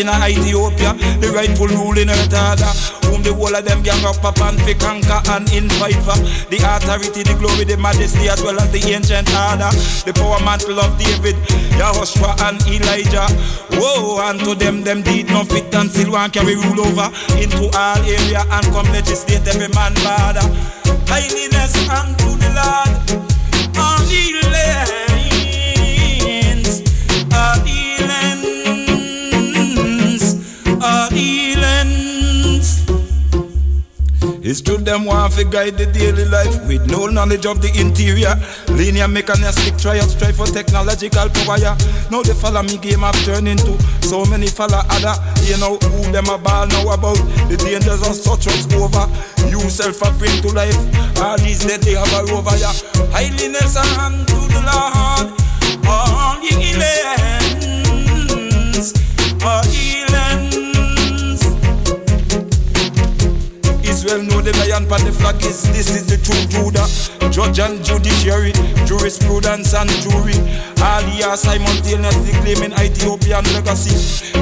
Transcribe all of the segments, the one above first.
in Ethiopia, the rightful ruling earth order. Whom the whole of them gang up upon fi conquer and invite for the authority, the glory, the majesty, as well as the ancient order. The power mantle of David, Yahushua and Elijah. Whoa, and to them, them did not fit and still want carry rule over into all area and come legislate every man border. Holiness unto the Lord on the land. It's true them want to guide the daily life with no knowledge of the interior. Linear mechanistic trials strive for technological power. Now they follow me game I've turned into so many follow other. You know who them a ball now about the dangers of such was over. You self a bring to life. All these that they have a rover. Highliness and to the Lord. All ye lands. Well know the lion pan the flag is this is the true Judah. Judge and judiciary, jurisprudence and jury. All are simultaneously claiming Ethiopian legacy.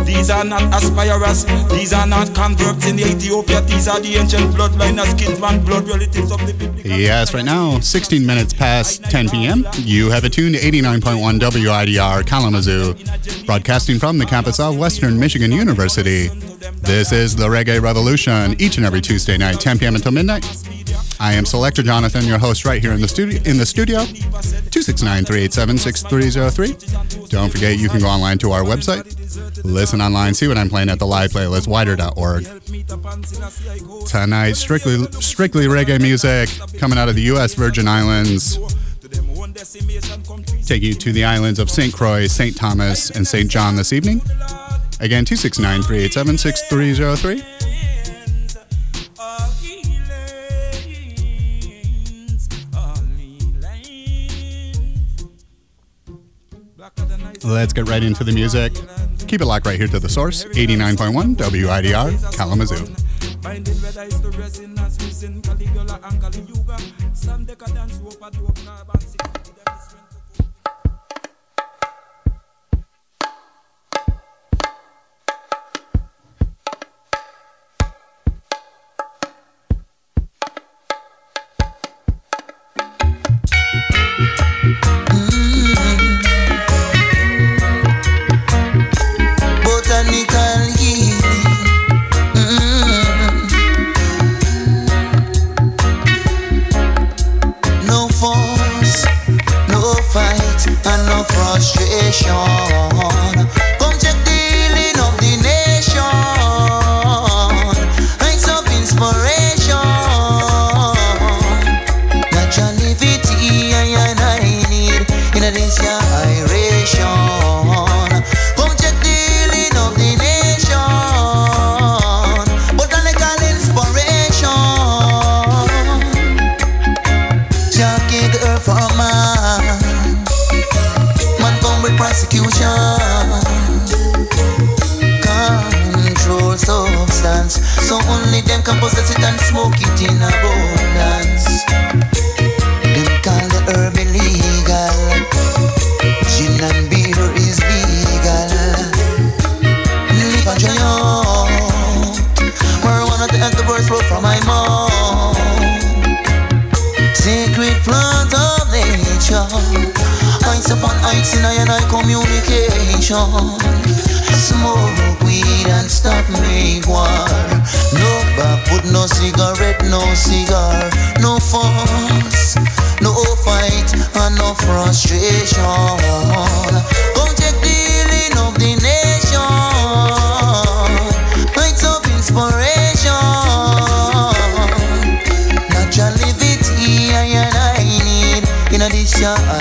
These are not aspirers, these are not converts in Ethiopia. These are the ancient bloodline as kinsman blood relatives of the biblical. Yes, right now, 16 minutes past 10 p.m. You have attuned to 89.1 WIDR Kalamazoo, broadcasting from the campus of Western Michigan University. This is the Reggae Revolution each and every Tuesday night, 10 p.m. until midnight. I am Selector Jonathon, your host, right here in the studio. In the studio, 269-387-6303. Don't forget, you can go online to our website, listen online, see what I'm playing at the live playlist, widr.org. Tonight, strictly strictly reggae music coming out of the U.S. Virgin Islands. Take you to the islands of St. Croix, St. Thomas, and St. John this evening. Again, 269 387 6303. Let's get right into the music. Keep it locked right here to the source 89.1 WIDR Kalamazoo. consumption. Smoke weed and stop me war. No backwood, no cigarette, no cigar, no fuss, no fight and no frustration. Come check the healing of the nation. Lights of inspiration. Naturally, the tea and I need in addition.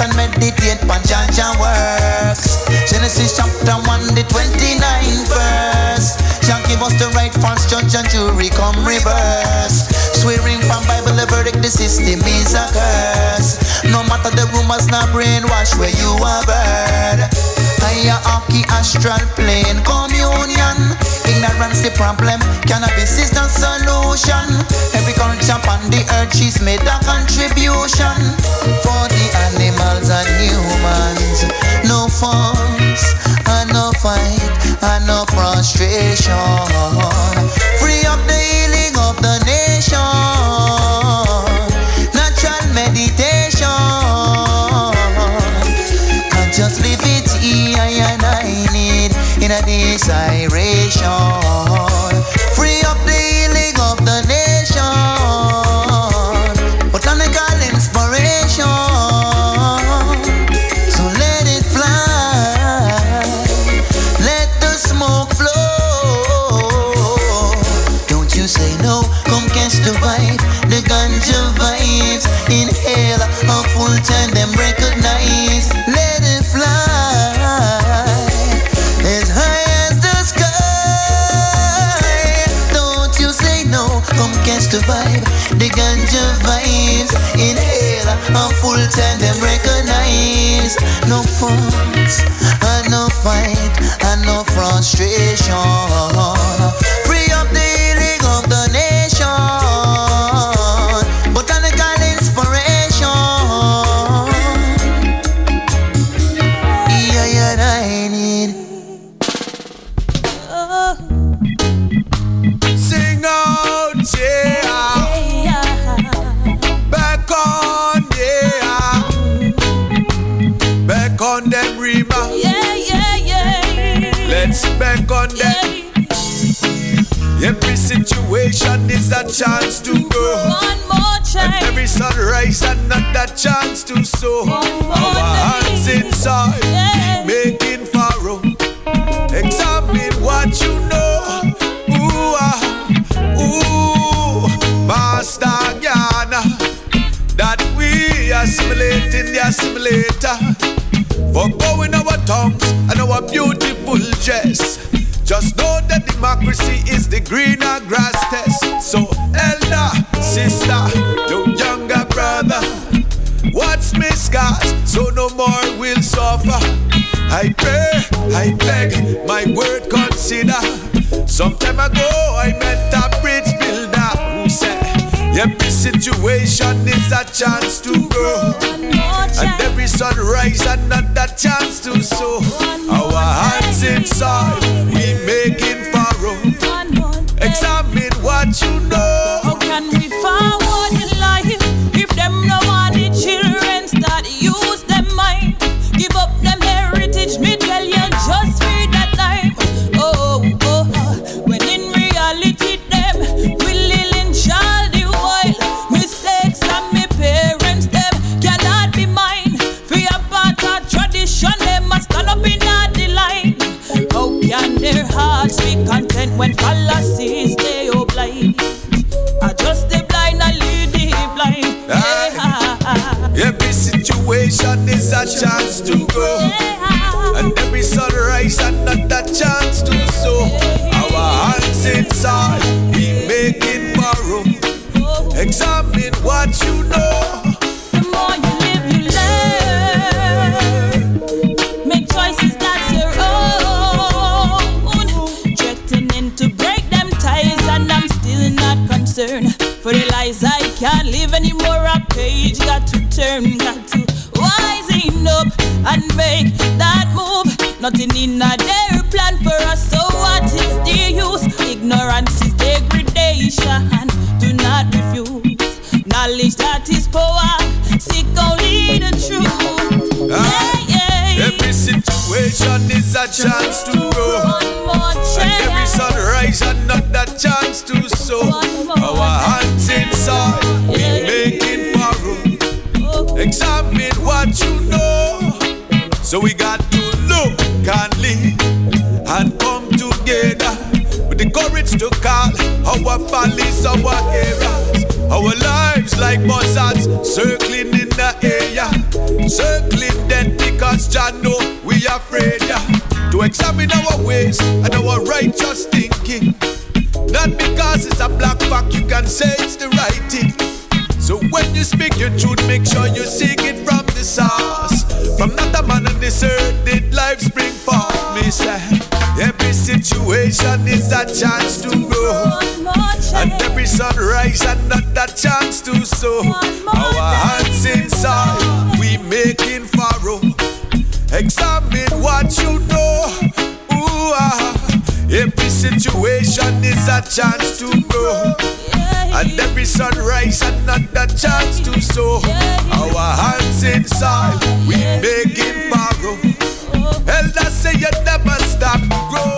and meditate on Jah Jah works. Genesis chapter 1, the 29 verse. Shall give us the right, false judge and jury come reverse. Swearing from Bible, the verdict, the system is a curse. No matter the rumors, not brainwash where you are bird. Hierarchy, astral plane, communion ignorance the problem. Cannabis is not solution. Every culture on the earth, she's made a contribution for the animals and humans. No force, and no fight, and no frustration. Free up the healing of the nation. church and them recognize no faults, and no fight, and no frustration. What's me scars so no more will suffer. I pray, I beg, my word consider. Some time ago I met a bridge builder who said, Every situation is a chance to grow. And every sunrise another chance to sow. Our hands inside, we making furrow. Examine what you know. Situation is a chance to grow. And every sunrise another chance to sow. Our hands inside, we making borrow. Oh. Examine what you know. The more you live, you learn. Make choices that's your own. Threatening to break them ties, and I'm still not concerned. For the lies I can't live anymore, a page got to turn, got to and make that move. Nothing in a their plan for us, so what is the use? Ignorance is degradation. Do not refuse knowledge that is power. Seek only the truth. Ah, Yeah, yeah. Every situation is a chance to grow. One more And every sunrise another chance to sow. Our hands inside, we making borrow. Examine what you know. So we got to look and lead and come together with the courage to call our valleys, our eras, our lives like buzzards circling in the air, circling dead because Jah know we afraid yeah, to examine our ways and our righteous thinking. Not because it's a black fact, you can say it's the right thing. So when you speak your truth, make sure you seek it from the source. From not a man on this earth did life spring forth. Me say every situation is a chance to grow. And every sunrise another chance to sow. Our hands inside, we making furrow. Examine what you know. Ooh, ah. Every situation is a chance to grow. And every sunrise and another chance to sow. Our hands inside, we making borrow. Elders say you never stop grow.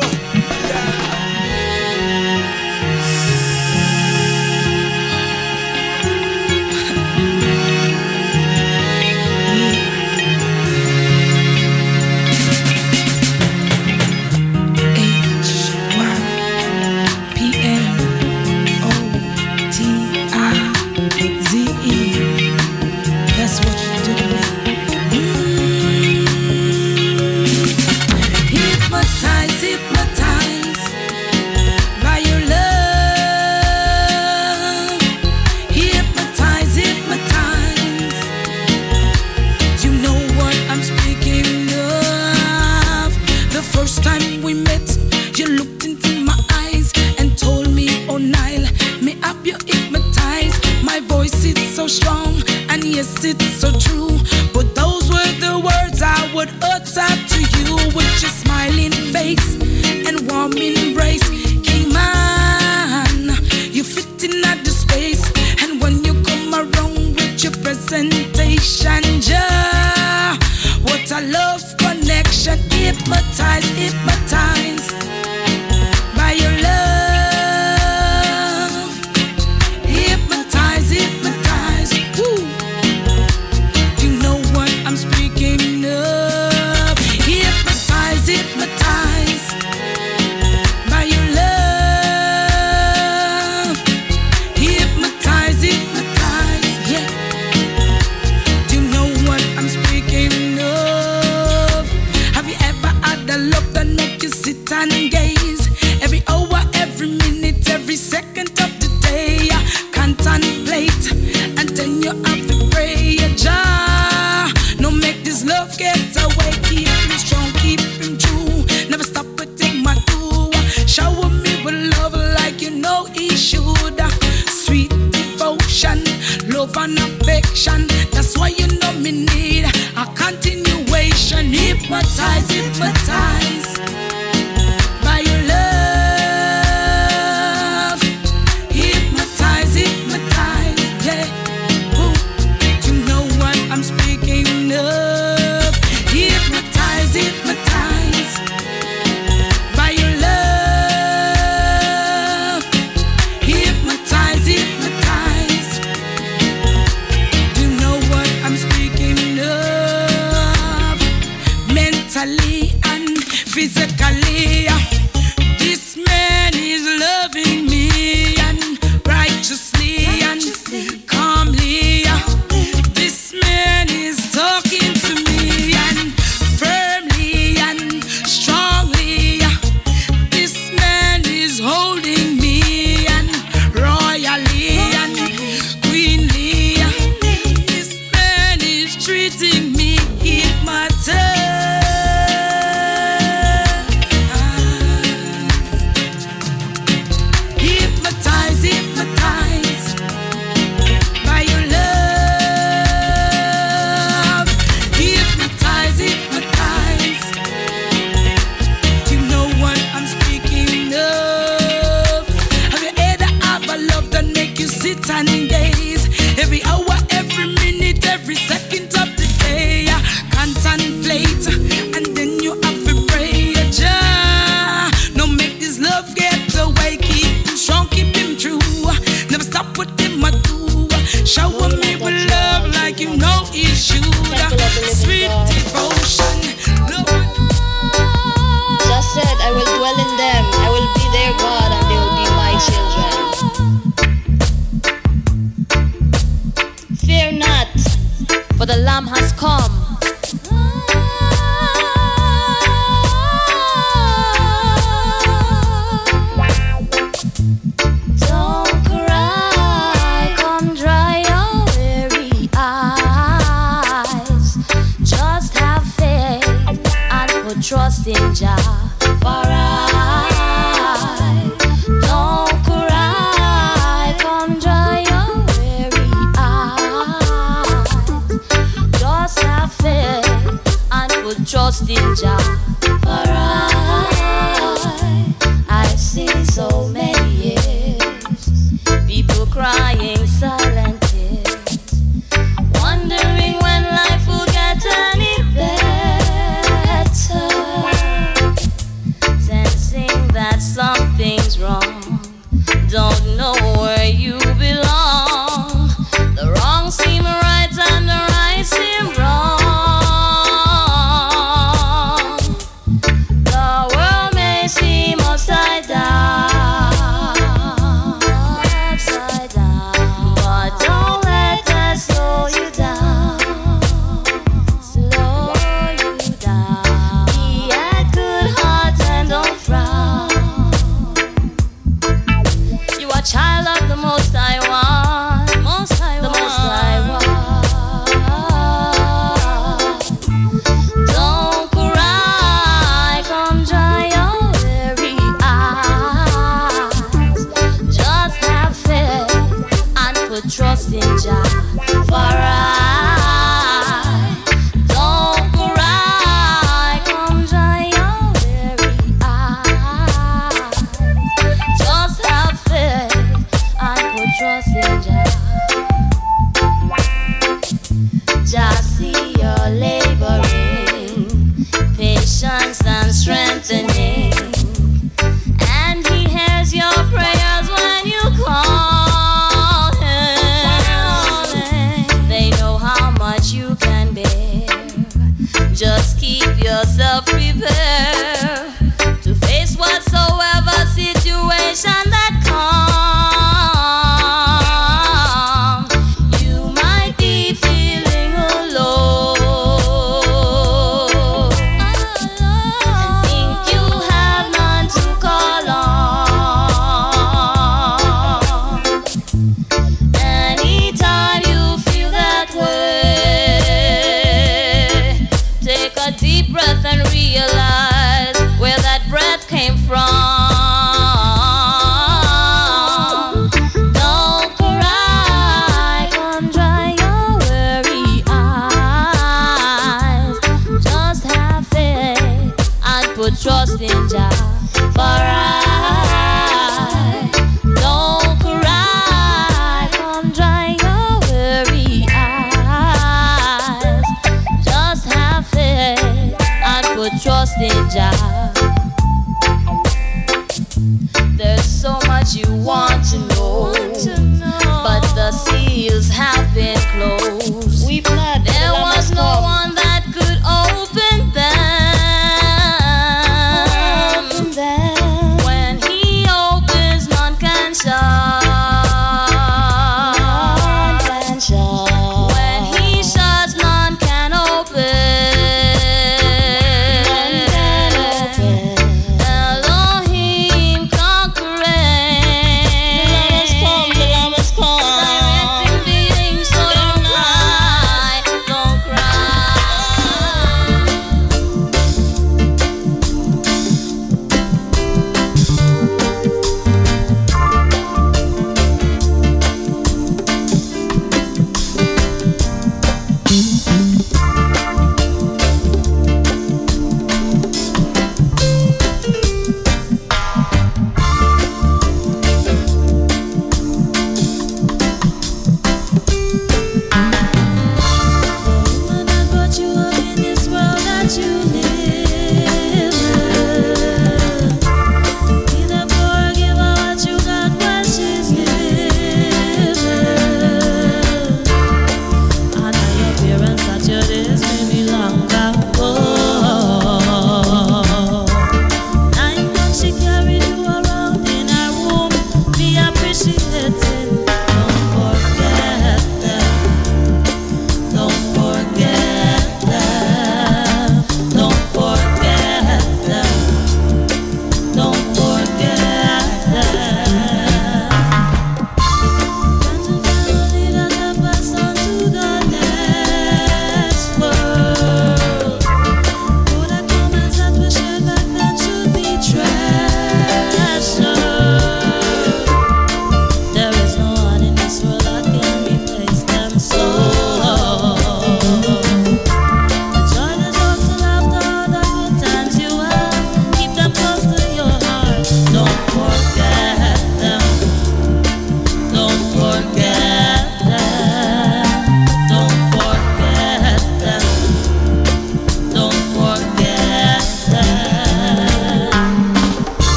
lost.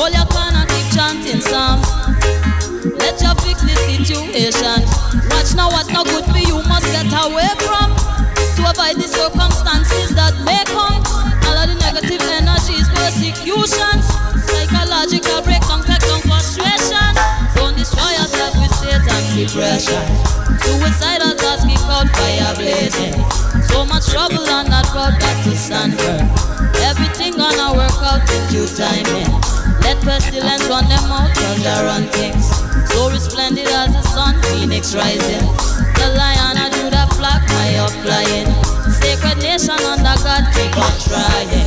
Hold your corner, keep chanting songs. Let you fix the situation. Watch now what's not good for you must get away from. To avoid the circumstances that may come. All of the negative energies, persecution, psychological breakdown, take down frustration. Don't destroy yourself with Satan's depression. Suicidal thoughts keep out fire blazing. So much trouble on that road, got to stand firm. Everything gonna work out in due timing. Let pestilence run them out, they run things. So resplendent as the sun, phoenix rising. The lion of Judah flock high up flying. Sacred nation under God, keep on trying.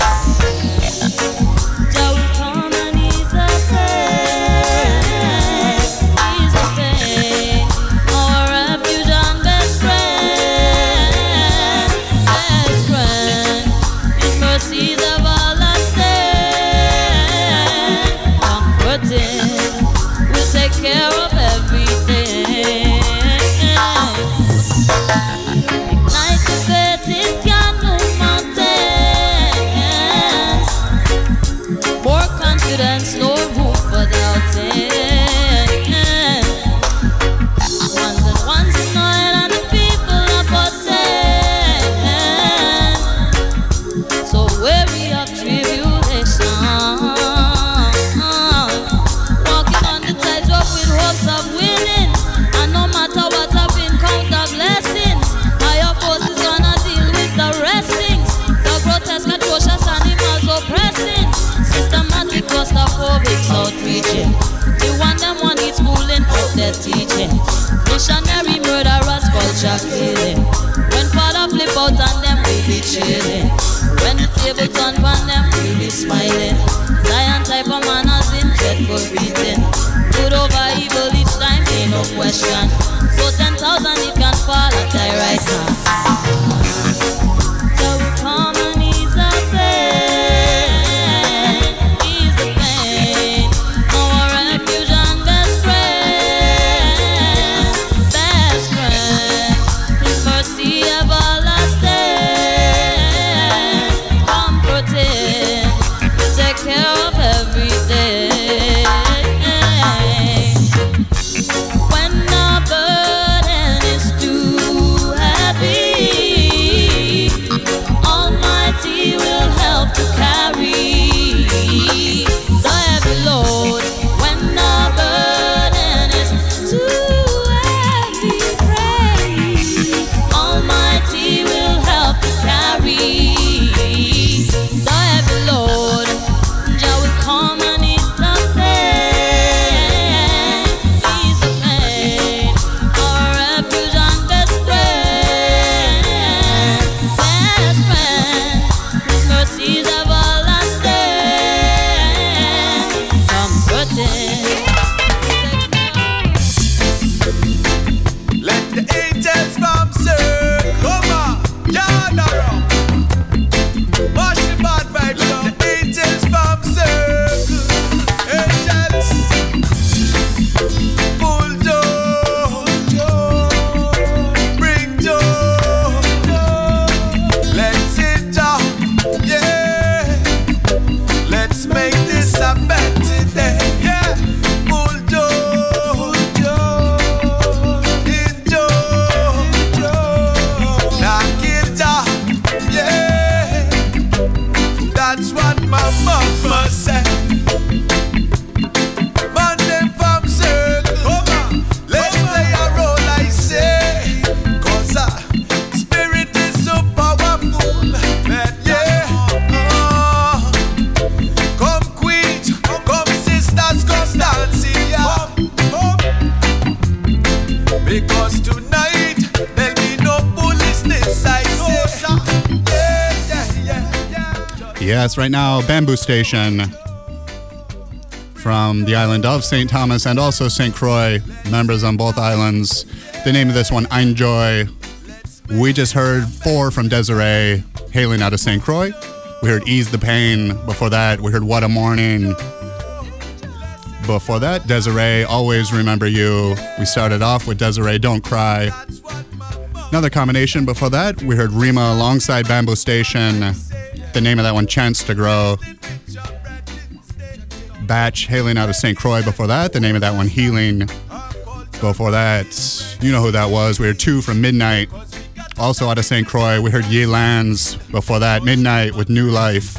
Question. So ten thousand it can fall at thy right hand. Make right now, Bambu Station from the island of St. Thomas and also St. Croix, members on both islands. The name of this one, Injoy. We just heard four from Dezarie hailing out of St. Croix. We heard Ease the Pain. Before that, we heard What a Morning. Before that, Dezarie, Always Remember You. We started off with Dezarie, Don't Cry. Another combination before that, we heard Reemah alongside Bambu Station. The name of that one, Chance to Grow. Batch hailing out of St. Croix before that. The name of that one, Healing. Before that, you know who that was. We heard two from Midnite, also out of St. Croix. We heard Ye Lands before that, Midnite with New Life.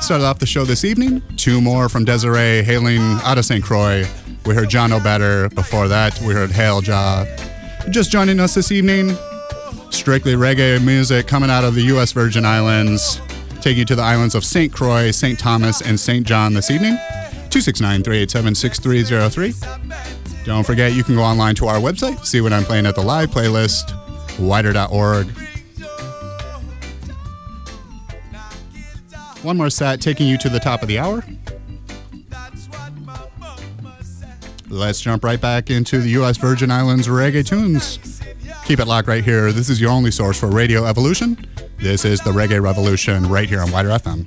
Started off the show this evening. Two more from Dezarie hailing out of St. Croix. We heard Jah Know Better. Before that, we heard Hail Jah. Just joining us this evening, strictly reggae music coming out of the U.S. Virgin Islands, taking you to the islands of St. Croix, St. Thomas, and St. John this evening. 269 387 6303. Don't forget, you can go online to our website, see what I'm playing at the live playlist, widr.org. One more set taking you to the top of the hour. Let's jump right back into the U.S. Virgin Islands reggae tunes. Keep it locked right here. This is your only source for Radio Evolution. This is the Reggae Revolution right here on WIDR FM.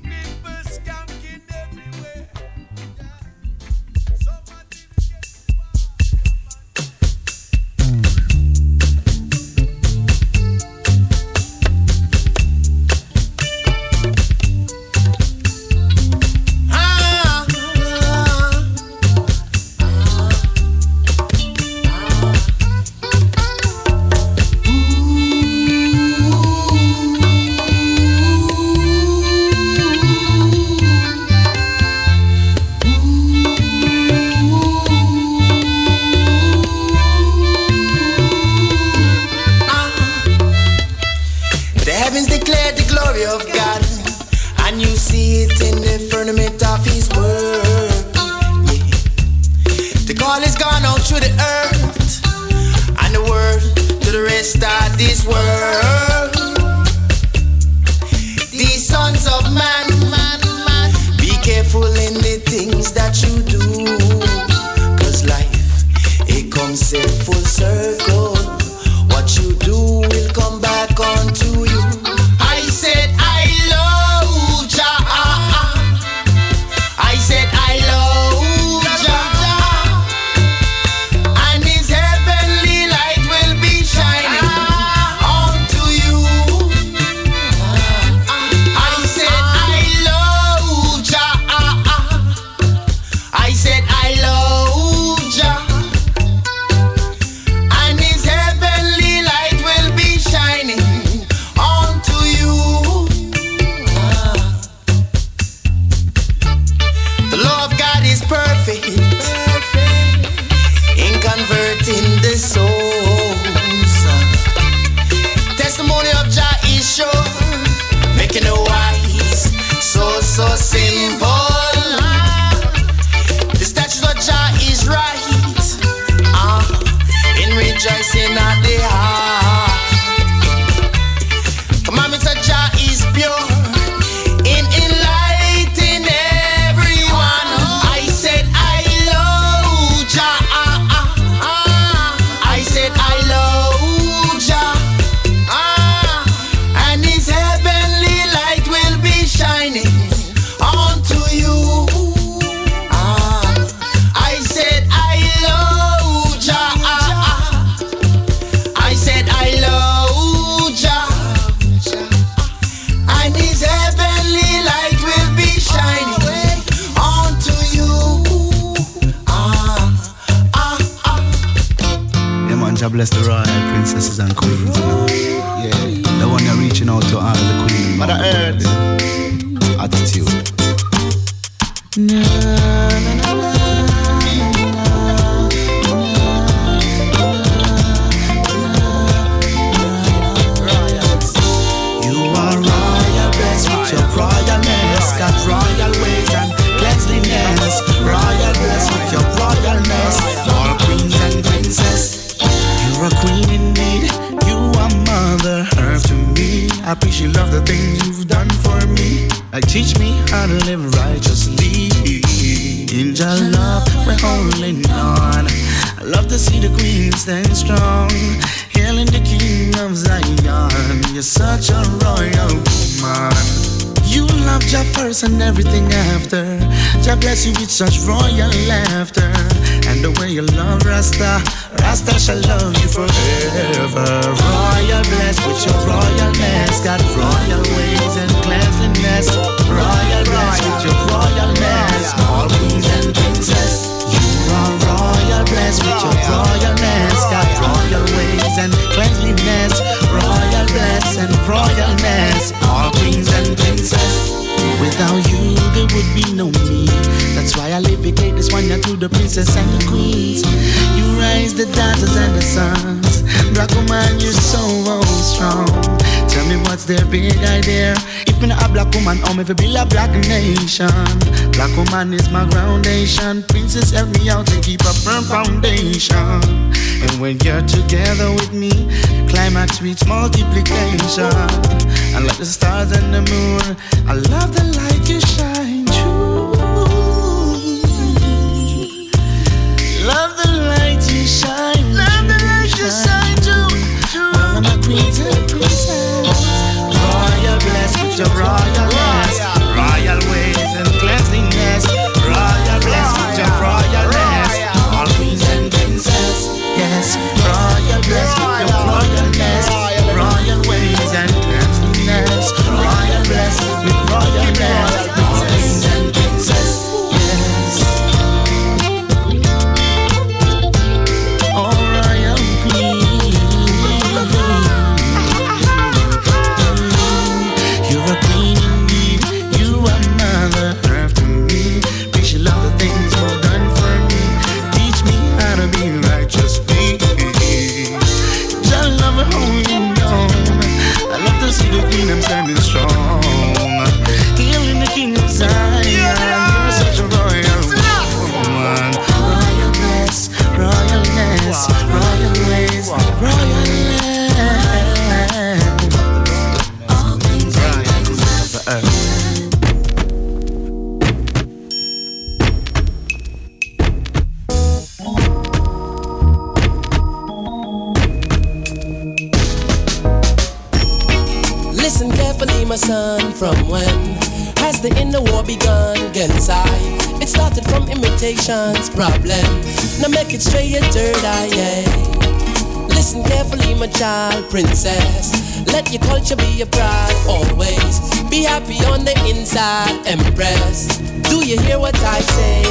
Princess. Let your culture be your pride always. Be happy on the inside, empress. Do you hear what I say?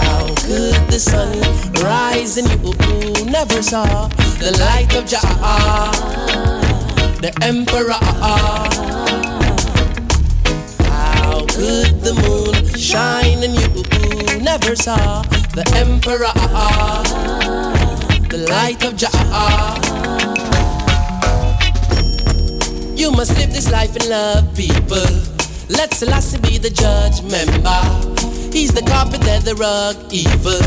How could the sun rise and you never saw the light of Jah? the emperor. How could the moon shine and you never saw the emperor, the light of Jah? You must live this life in love, people. Let Selassie be the judge, member. He's the carpet and the rug, evil.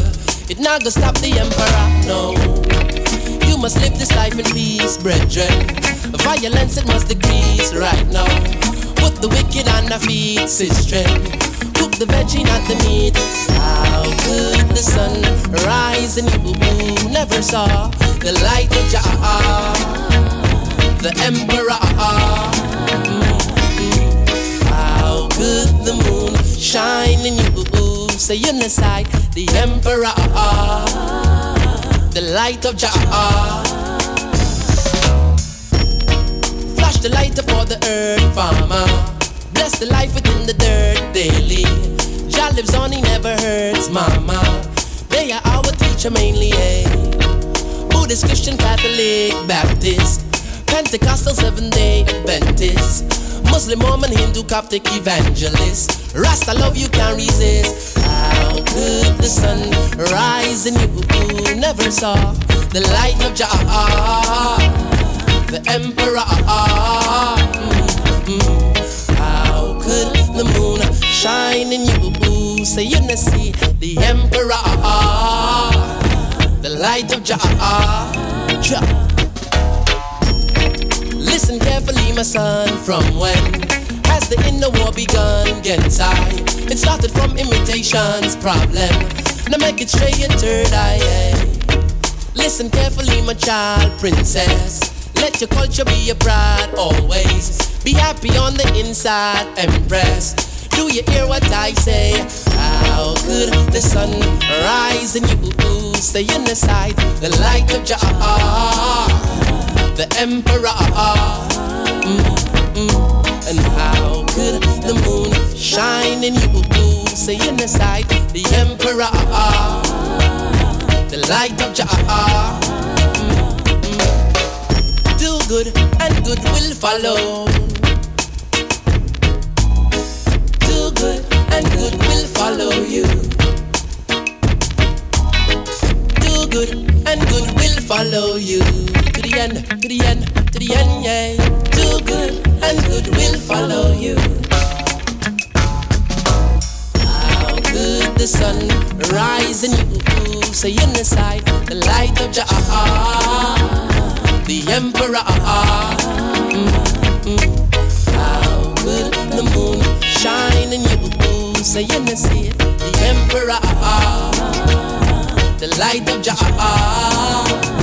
It not gonna stop the emperor, no. You must live this life in peace, brethren. Violence it must decrease right now. Put the wicked on their feet, sister. Cook the veggie, not the meat. How could the sun rise and you never saw the light of Jah, the emperor? How could the moon shine and you say in the sight the emperor, the light of Jah? Flash the light upon the earth, farmer. Bless the life within the dirt daily. Jah lives on, he never hurts, mama. They are our teacher mainly, eh? Buddhist, Christian, Catholic, Baptist, Pentecostal, Seven Day Adventist, Muslim, Mormon, Hindu, Coptic, Evangelist. Rasta love you can't resist. How could the sun rise and you never saw the light of Jah? the emperor. Mm. How could the moon shine in you? Say you not see the emperor, the light of Jah. Jah. Listen carefully, my son, from when has the inner war begun? I, it started from imitations, problem. Now make it straight your third eye. Listen carefully, my child, princess. Let your culture be your pride always. Be happy on the inside, empress. Do you hear what I say? How could the sun rise and you stay in the sight, the light of Jah, the emperor? Mm, mm. And how could the moon shine in you? Say in the sight, the emperor, the light of Jah. Do good and good will follow. Do good and good will follow you. Do good and good will follow you end, to the end, to the end, yeah. Do good and good will follow you. How could the sun rise in you? Say in the sight, the light of Jah, the emperor. Mm-hmm. How could the moon shine in you? Say in the sea, the emperor, ah, the light of Jah.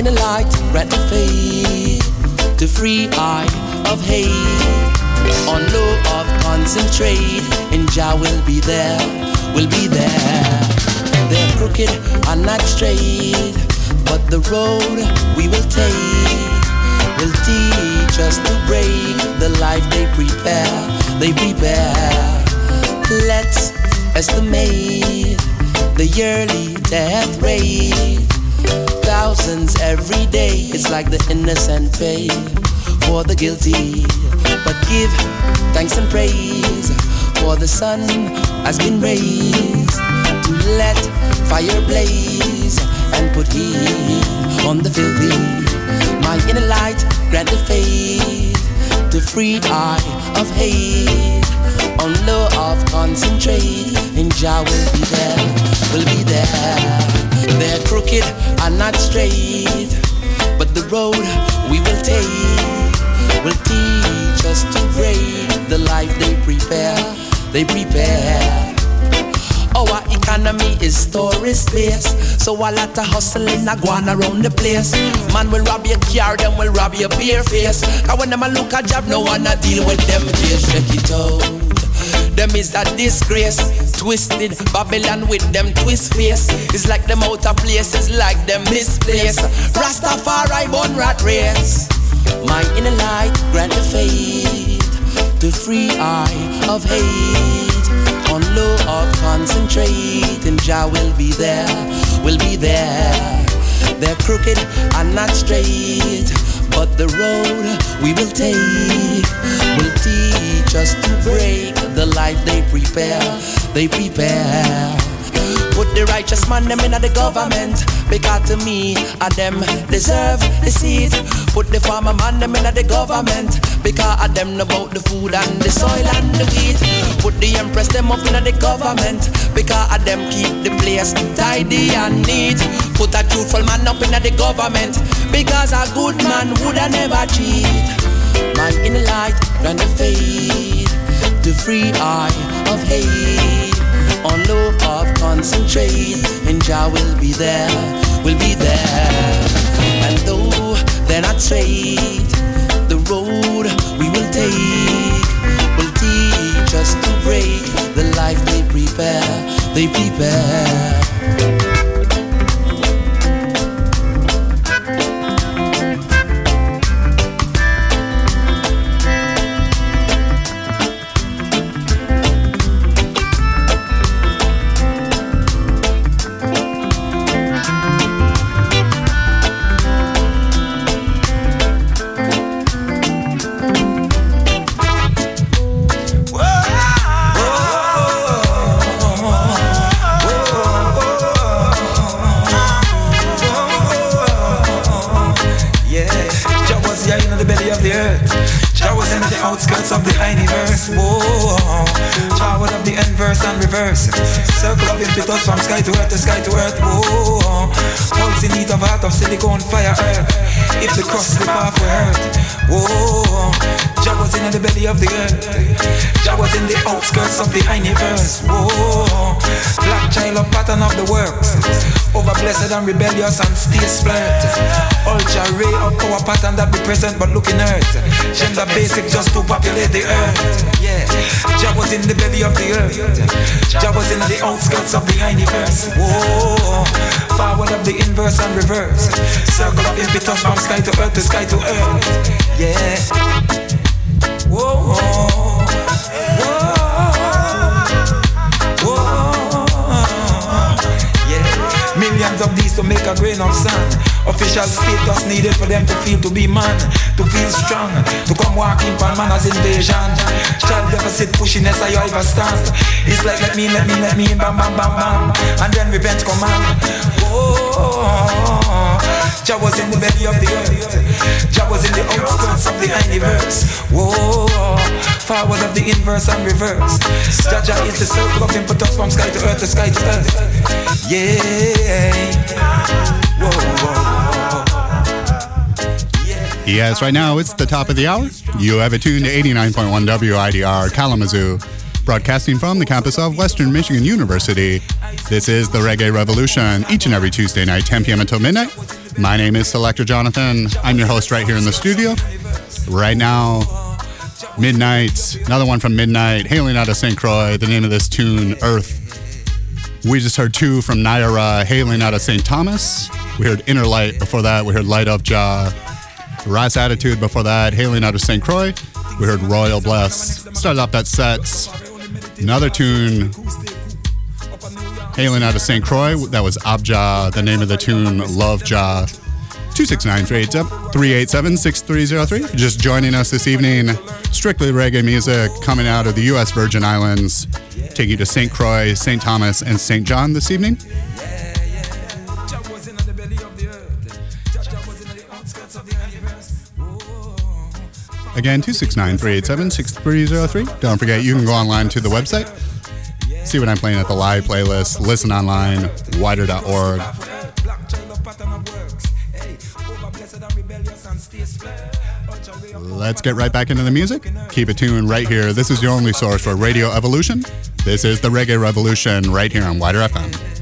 In the light, the faith to free eye of hate. On low of concentrate, and Jah will be there, will be there. They're crooked and not straight, but the road we will take will teach us to break the life they prepare, they prepare. Let's estimate the yearly death rate thousands every day. It's like the innocent pay for the guilty. But give thanks and praise for the sun has been raised to let fire blaze and put heat on the filthy. My inner light grant the faith to free eye of hate. On of concentrate, and Jah will be there, will be there. They're crooked and not straight, but the road we will take will teach us to break the life they prepare. They prepare. Our economy is tourist based, so a lot of hustling a going around the place. Man will rob your car, then will rob your bare face. Cause when them a look a job, no one a deal with them. Just check it out. Them is a disgrace. Twisted Babylon with them twist face. It's like them out of places, like them misplaced. Rastafari born rat race. My inner light grant the faith to free eye of hate. On low of concentrate, and Jah will be there, will be there. They're crooked and not straight, but the road we will take will teach us to break the life they prepare, they prepare. Put the righteous man them in the government because to me and them deserve the seat. Put the farmer man them in the government because of them know about the food and the soil and the wheat. Put the empress them up in the government because of them keep the place tidy and neat. Put a truthful man up in the government because a good man would have never cheat. Man in the light, run the faith, the free eye of hate on low of concentrate, and Jah will be there, will be there. And though they're not straight, the road we will take will teach us to break the life they prepare, they prepare. Blessed and stay splurt. Ultra ray of power pattern that be present but looking hurt. Gender basic just to populate the earth. Yeah, Jah was in the belly of the earth. Jah was in the outskirts of the universe. Whoa, forward of the inverse and reverse. Circle of impetus from sky to earth to sky to earth. Yeah. Millions to make a grain of sand. Official status needed for them to feel to be man, to feel strong, to come walking pan manners invasion. Child deficit pushing as I ever stand. It's like let me, let me, let me in, bam, bam, bam, bam, and then revenge command. Oh, Jah was in the belly of the earth. Jah was in the outskirts of the universe. Whoa, forward of the inverse and reverse. Jah is the circle of impetus from sky to earth to sky to earth. Yeah. Whoa, whoa. Yes, right now it's the top of the hour. You have it tuned to 89.1 WIDR Kalamazoo, broadcasting from the campus of Western Michigan University. This is the Reggae Revolution, each and every Tuesday night, 10 p.m. until midnight. My name is Selector Jonathon. I'm your host right here in the studio. Right now, Midnite, another one from Midnite, hailing out of St. Croix. The name of this tune, Earth. We just heard two from Niyorah, hailing out of St. Thomas. We heard Inner Light before that. We heard Light of Jah. Ras Attitude before that, hailing out of St. Croix. We heard Royal Bless. Started off that set. Another tune hailing out of St. Croix. That was Abja. The name of the tune, Love Jah. 269-387-6303. Just joining us this evening. Strictly reggae music coming out of the U.S. Virgin Islands. Take you to St. Croix, St. Thomas, and St. John this evening. Jah was in the belly of the earth. Jah Jah was in the outskirts of the universe. Whoa. Again, 269-387-6303. Don't forget, you can go online to the website, see what I'm playing at the live playlist, listen online, widr.org. Let's get right back into the music. Keep it tuned right here. This is your only source for Radio Evolution. This is the Reggae Revolution right here on WIDR FM.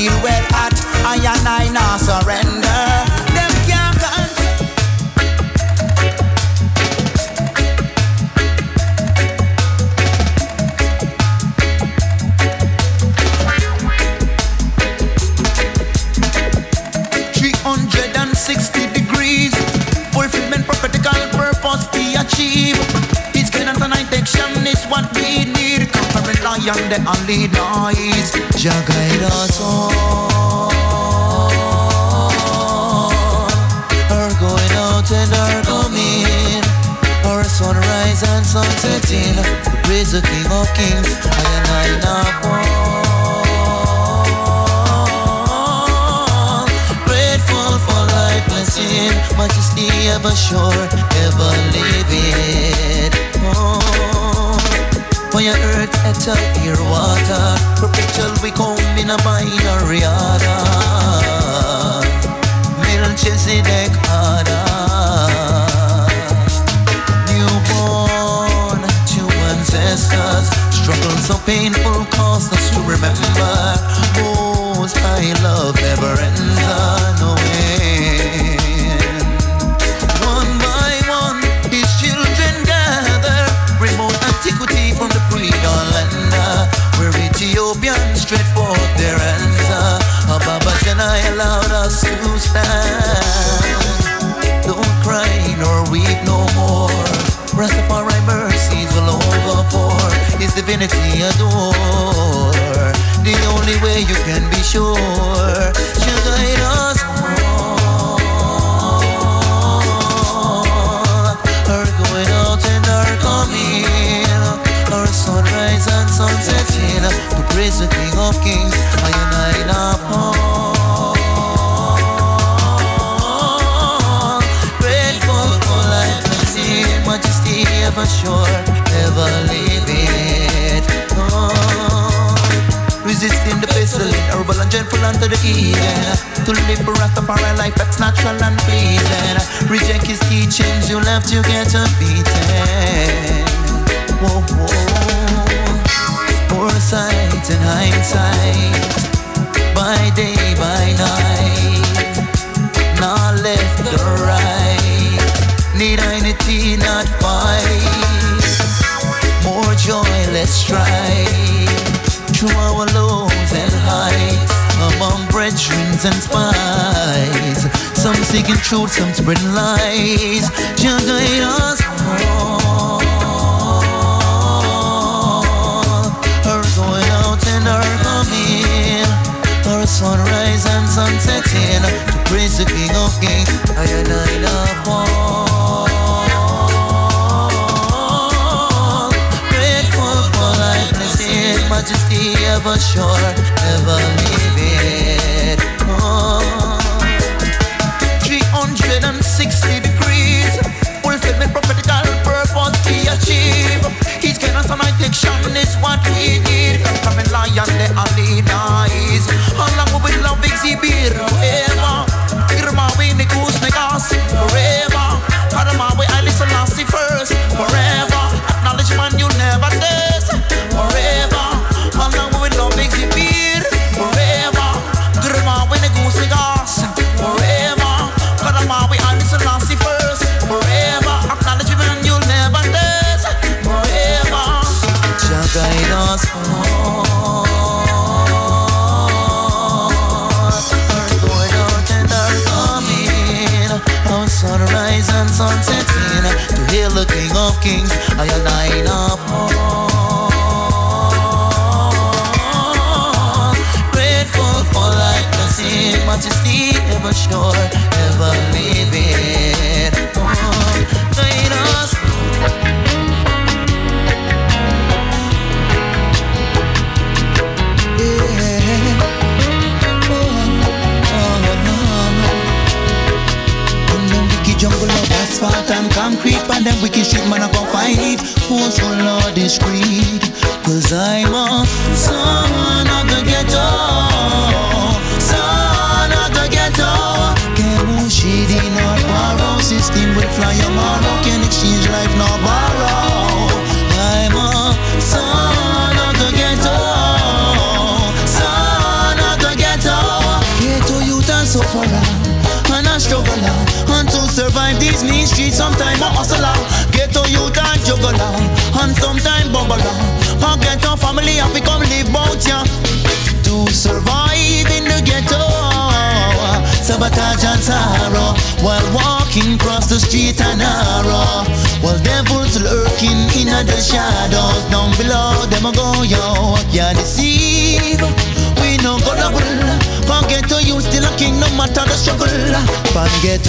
Battlefield well at. I and I now surrender. Lion, the only noise. Jah guide us all. Our going out and our coming. Our sunrise and sunsetting. Praise the King of Kings. I and I now fall. Grateful for life blessing. Majesty ever sure, ever living. Oh. For your earth, ether, your water. Perpetual we come in a binary order. Melchizedek order. Newborn to ancestors. Struggle so painful cause us to remember. Most high love never ends uh, unknowing. His divinity adore. The only way you can be sure. Shall guide us all. Our going out and our coming. Our sunrise and sunsetting. To praise the King of Kings. I and I love all. Grateful for life and sin, majesty ever sure, Pestilence, herbal and gentle unto the evil. To live a Rastafari life that's natural and pleasing. Reject his teachings, you'll have to get a beating. Whoa, whoa. Foresight and hindsight, by day, by night not left or right. Need unity, not fight. More joy, less strife. Through our lows and highs, among brethren and spies. Some seeking truth, some spreading lies. Jah guide us all. Her going out and her coming. Our sunrise and sunsetting to praise the King of Kings. I and I love majesty ever sure, never leaving. Oh. 360 degrees, me prophetical purpose to achieve. His guidance and protection is what we need. From a lion, the Alina is. Along with love, exhibit forever. Irma, we need to forever. Adama, we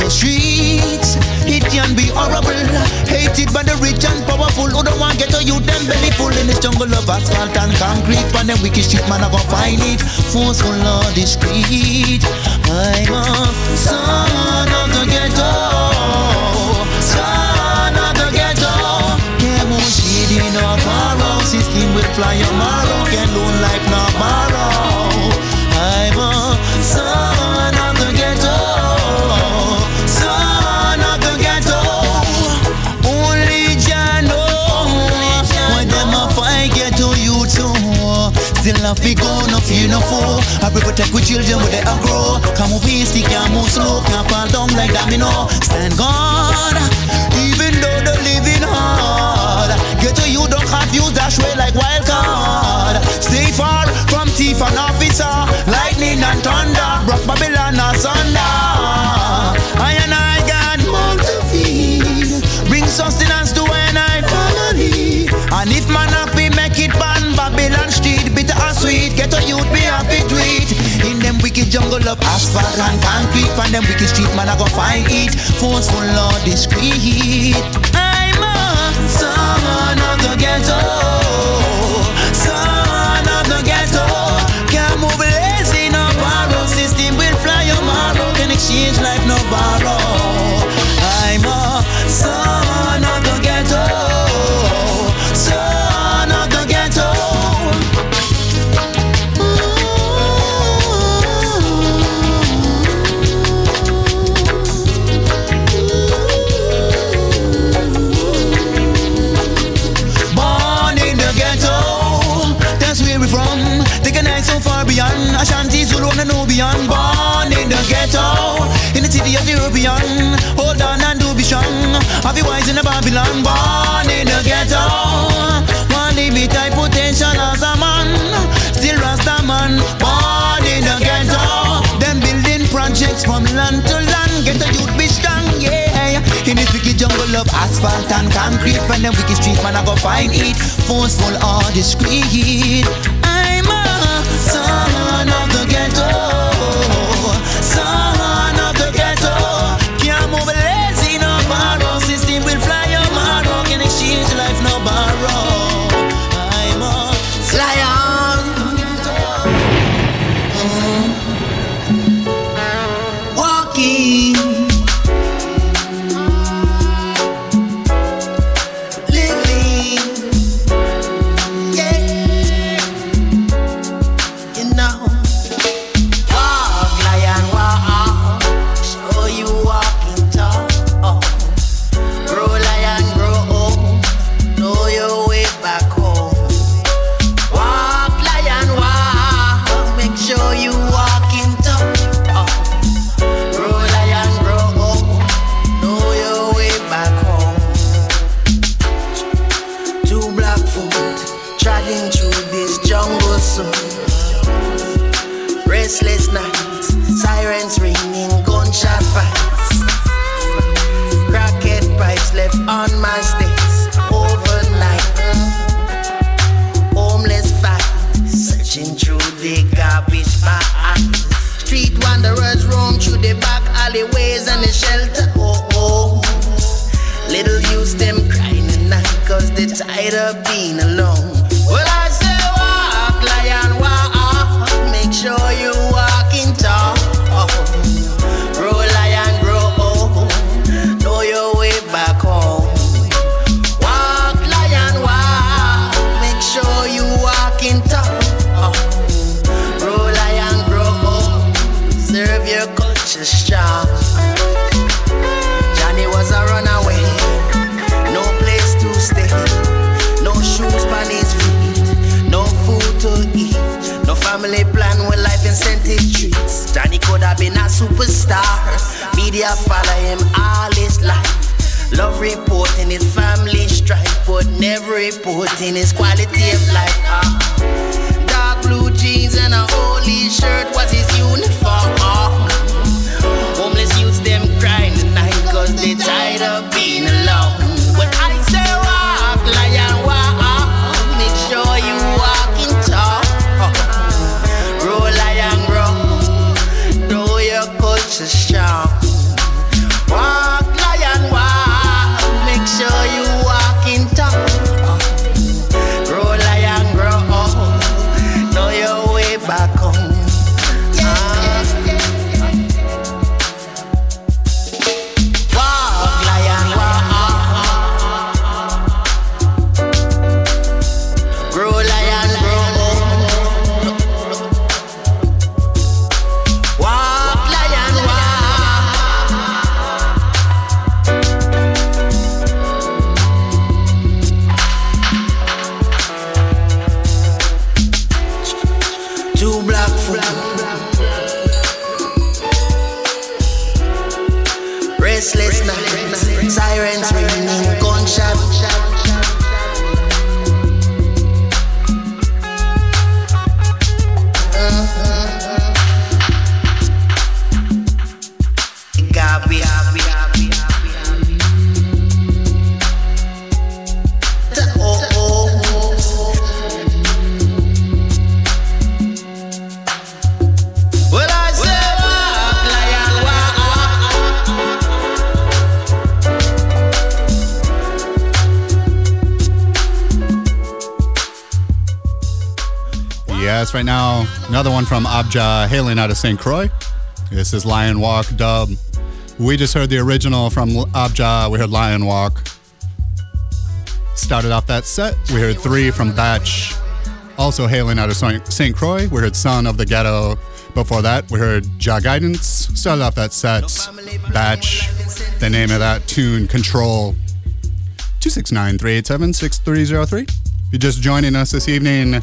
Ghetto streets. It can be horrible. Hated by the rich and powerful. Who don't want ghetto you them belly full. In this jungle of asphalt and concrete From them wicked street man I go find it. Forceful or discreet I'm a son of the ghetto. Son of the ghetto. Can't move shit in System will fly your marrow Can't loan life no borrow Still not fi go, no fear, no foe I protect with children where they a grow. Come here, stick and move slow. Can't fall down like know Stand guard Even though the living hard. Get to you, don't confuse Dash way like wild card. Stay far from thief and officer Lightning and thunder. Rock Babylon asunder I and I got more to feed. Bring sustenance to when I family. And if man happy make it ban Babylon street. Bitter sweet. Get a youth be happy it In them wicked jungle of asphalt and concrete. And them wicked street man I go find it. Forceful or discreet. I'm a son of the ghetto. Son of the ghetto. Can't move lazy no borrow System will fly your marrow Can exchange life no borrow strong. Have you wise in the Babylon? Born in the ghetto, one limit high potential as a man. Still Rasta man, born in the ghetto. Them building projects from land to land. Get a youth be strong, yeah. In this wicked jungle of asphalt and concrete, from them wicked street man I go find it. Forceful or discreet. I'm a son of the ghetto. From Abja hailing out of St. Croix. This is Lion Walk dub. We just heard the original from Abja. We heard Lion Walk. Started off that set. We heard three from Batch, also hailing out of St. Croix. We heard Son of the Ghetto. Before that, we heard Jah Guidance. Started off that set. Batch. The name of that tune, Control. 269 387 6303. If You're just joining us this evening.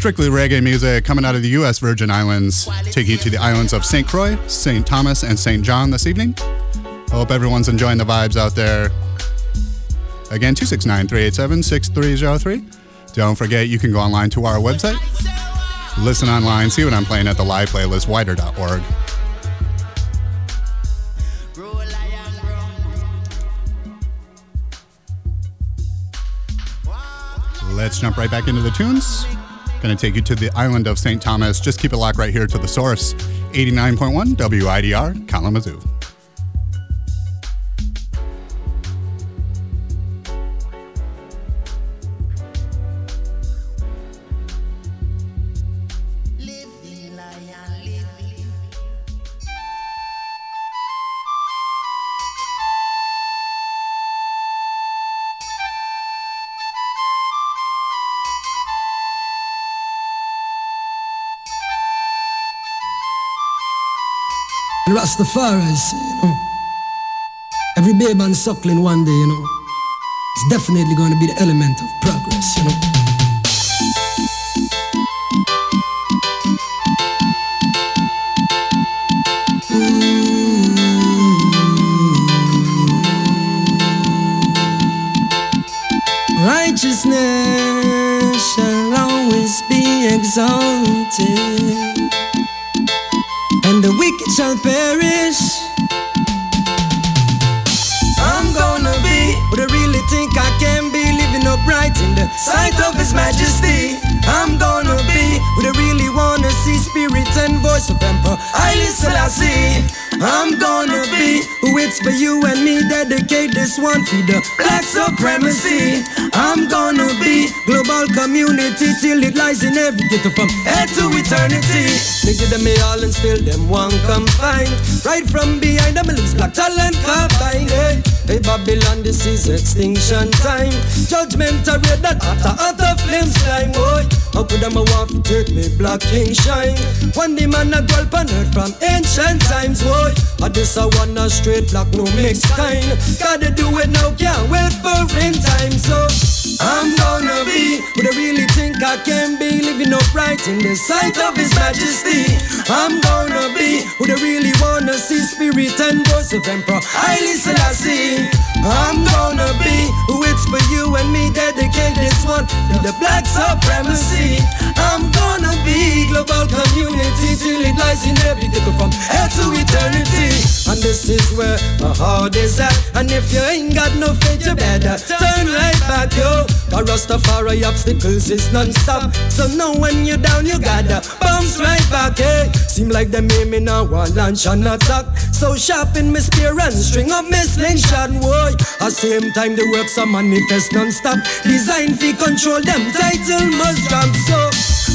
Strictly reggae music coming out of the U.S. Virgin Islands. Take you to the islands of St. Croix, St. Thomas, and St. John this evening. Hope everyone's enjoying the vibes out there. Again, 269 387 6303. Don't forget, you can go online to our website, listen online, see what I'm playing at the live playlist, widr.org. Let's jump right back into the tunes. Gonna take you to the island of St. Thomas. Just keep it locked right here to the source 89.1 WIDR Kalamazoo. Rastafaris, you know. Every babe and suckling one day, you know. It's definitely going to be the element of progress, you know. Righteousness shall always be exalted, and the wicked shall perish. I'm gonna be what I really think I can be, living upright in the sight of His Majesty. I'm gonna be see, spirit and voice of Emperor Selassie. I'm gonna be who it's for you and me, dedicate this one to the black supremacy. I'm gonna be global community till it lies in every ghetto from head to eternity. They give them me all and still them one combined. Right from behind them, lose black talent combined. Hey Babylon, this is extinction time. Judgment a red that hotter, hotter flames climb. Boy, how could them a want to take me black king shine? One day man a dwell on earth from ancient times. Boy, I this a one a straight black, no mixed kind. Gotta do it now, can't wait for in time. So I'm gonna be what I really think I can be, living upright in the sight of His Majesty. I'm gonna be what I really wanna see, spirit and voice of Emperor Haile Selassie. I'm gonna be who it's for you and me, dedicate this one to the black supremacy. I'm gonna be global community till it lies in every day from head to eternity. And this is where my heart is at. And if you ain't got no faith, you better turn right back, yo. The Rastafari obstacles is non-stop. So now when you're down, you gotta bounce right back, hey. Seem like them aim me now one launch and attack. So sharpen my spear and string up my slingshot, boy. At same time, the works are manifest non-stop. Design fi control them title must drop. So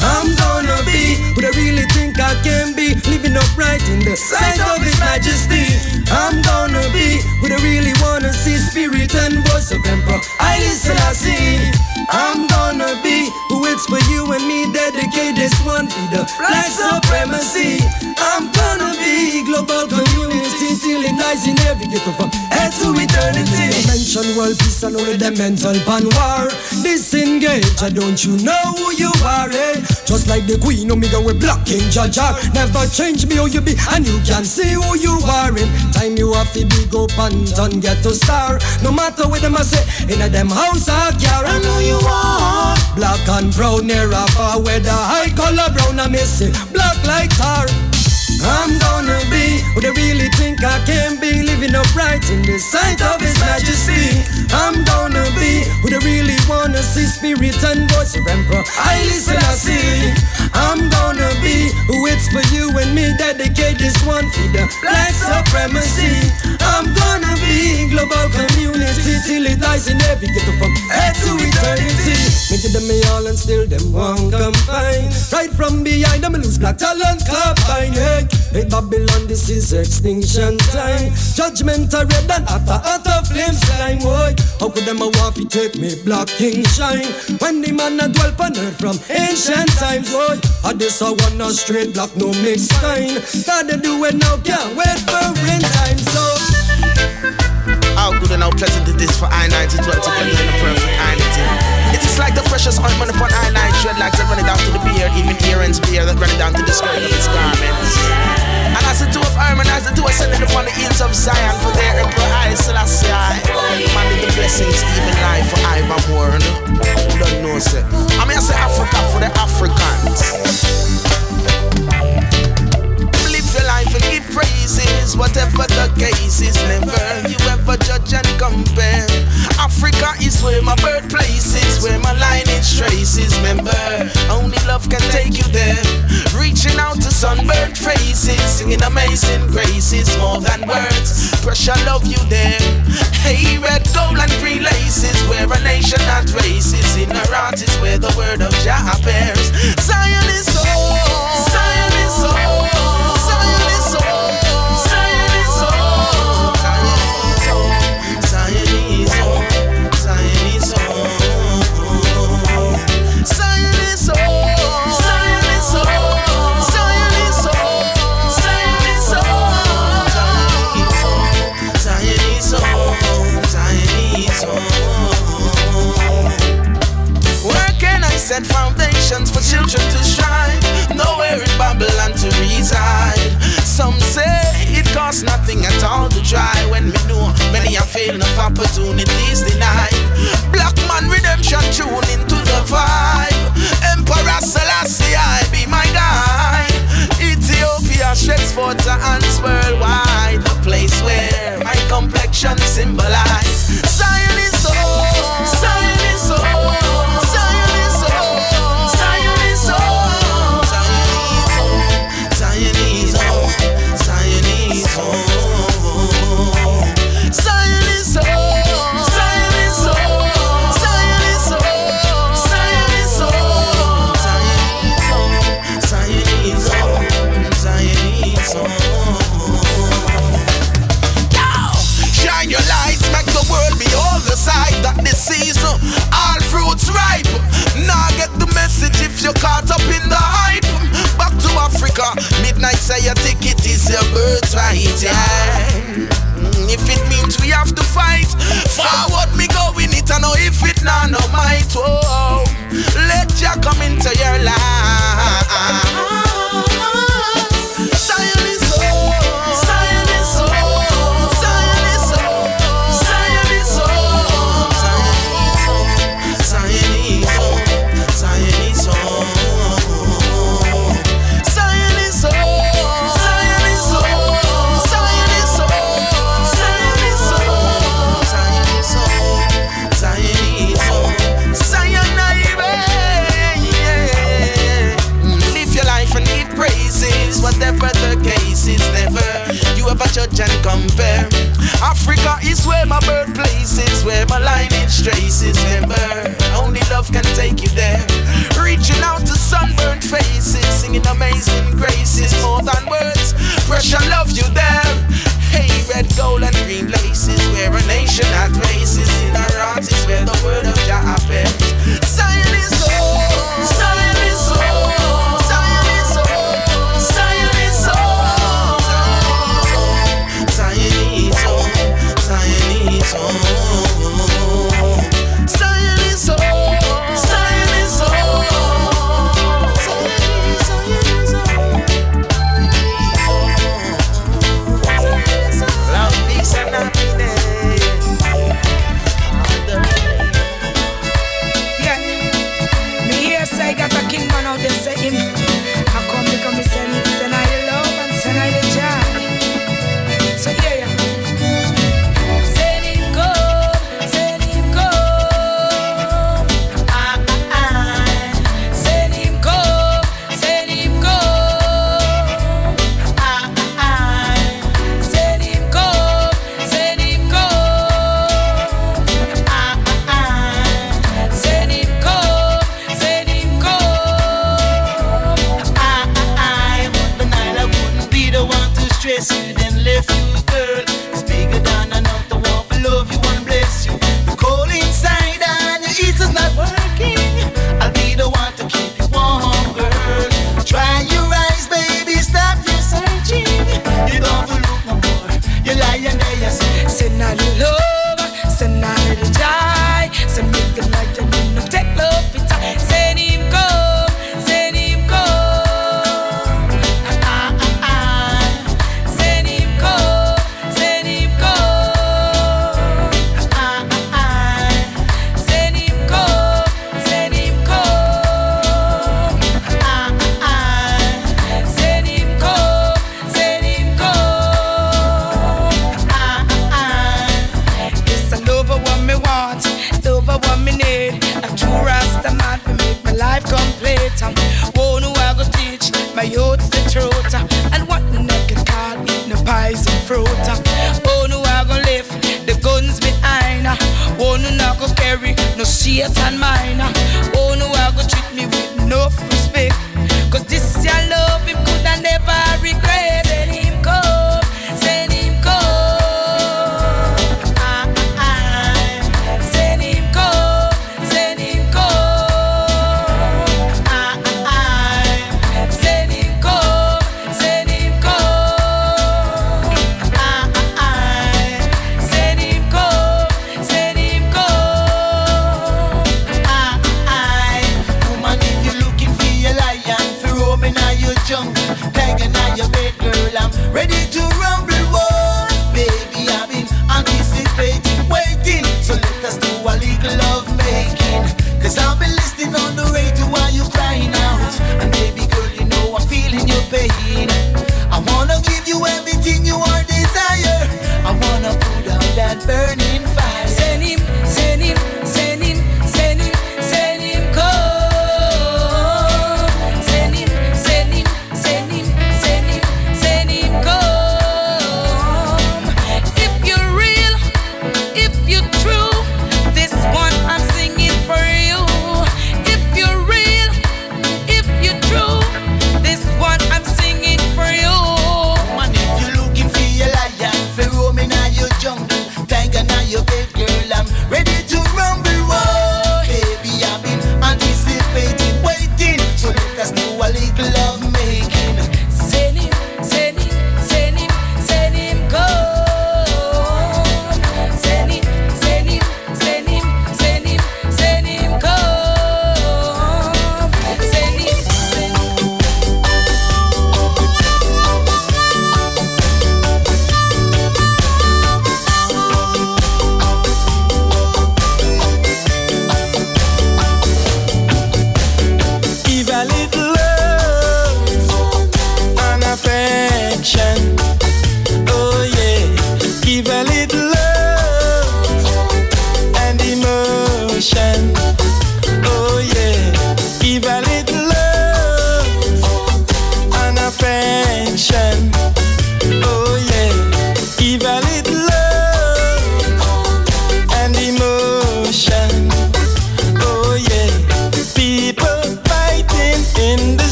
I'm gonna be what I really think I can be, living upright in the sight of His Majesty. I'm gonna be what I really wanna see, spirit and voice of Emperor Haile Selassie. I'm gonna be who it's for you and me, dedicate this one to the black supremacy. I'm gonna be global community till it lies in every ghetto from head to eternity. Mention world peace and only the mental pan war. Disengage, I don't you know who you are? Eh? Just like the Queen Omega, we black King Jaja. Never change me who you be, and you can see who you are in. Time you have to big up and done get to star. No matter what them I say, in a them house or car, I know you Black and brown, near a far weather, high color brown, I miss it. Black like tar. I'm gonna be what they really think I can be, living upright in the sight of His Majesty. I'm gonna be what they really wanna see, spirit and voice of Emperor Haile Selassie. I'm gonna be who it's for you and me, dedicate this one for the black supremacy. I'm gonna be global community till it lies in every ghetto from head to eternity. Me give them all and still them won't confine. Right from behind them, lose black talent combine. Hey, hey Babylon, this is extinction time. Judgment are red and hotter, hotter flames climb. Boy, how could them a want to take me black king shine? When the man a dwell on earth from ancient times. Boy, I this a one a straight black, no mixed kind. Gotta do it now, can't wait for in time. So. How good and how pleasant it is for I-9 to dwell together in a perfect unity. It is like the precious ointment upon I-9 shed like that running down to the beard, even Aaron's beard that running down to the skirt of his garments. And as the two of harmonize, the two ascending upon the hills of Zion for their emperor I Selassie. Commanding the blessings, even life for Ivan. Don't know, sir. I mean, I say Africa for the Africans. Life and give praises, whatever the case is. Never you ever judge and compare. Africa is where my birthplace is, where my lineage traces. Remember, only love can take you there. Reaching out to sunburned faces, singing amazing graces, more than words. Pressure love you there. Hey, red, gold, and green laces, where a nation not races. In our heart is where the word of Jah appears. Zion is home.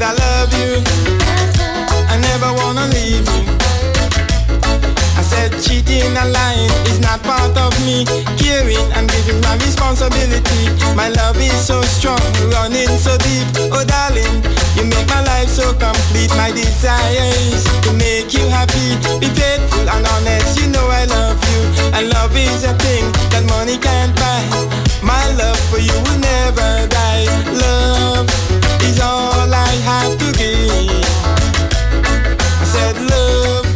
said I love you. I never wanna leave you. I said cheating and lying is not part of me. Caring and giving my responsibility. My love is so strong, running so deep. Oh darling, you make my life so complete. My desire is to make you happy. Be faithful and honest, you know I love you. And love is a thing that money can't buy. My love for you will never die. Love is all. I have to give. Said love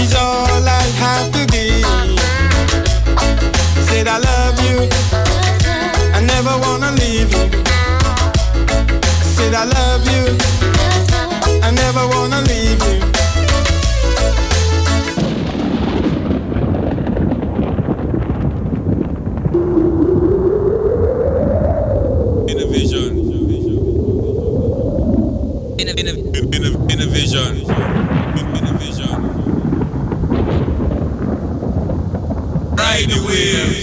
is all I have to give. Said I love you. I never wanna leave you. Said I love you. I never wanna leave you. Hey, the.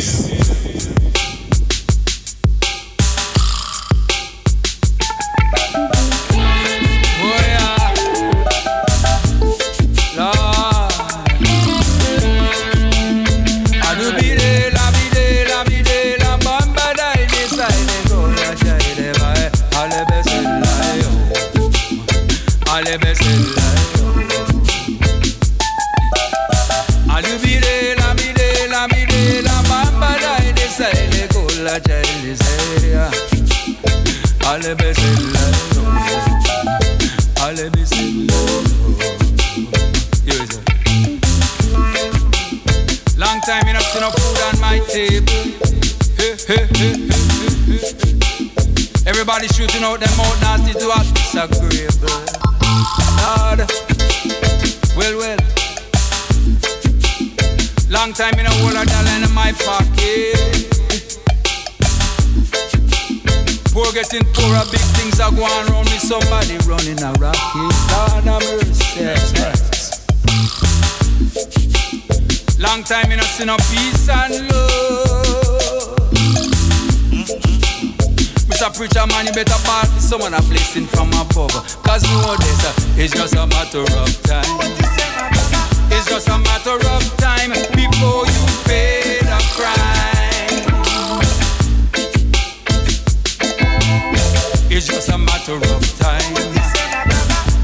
A of peace and love. Mr. Preacher Man, you better pass someone a blessing from above. Cause no this, uh, it's just a matter of time. It's just a matter of time before you pay the crime. It's just a matter of time.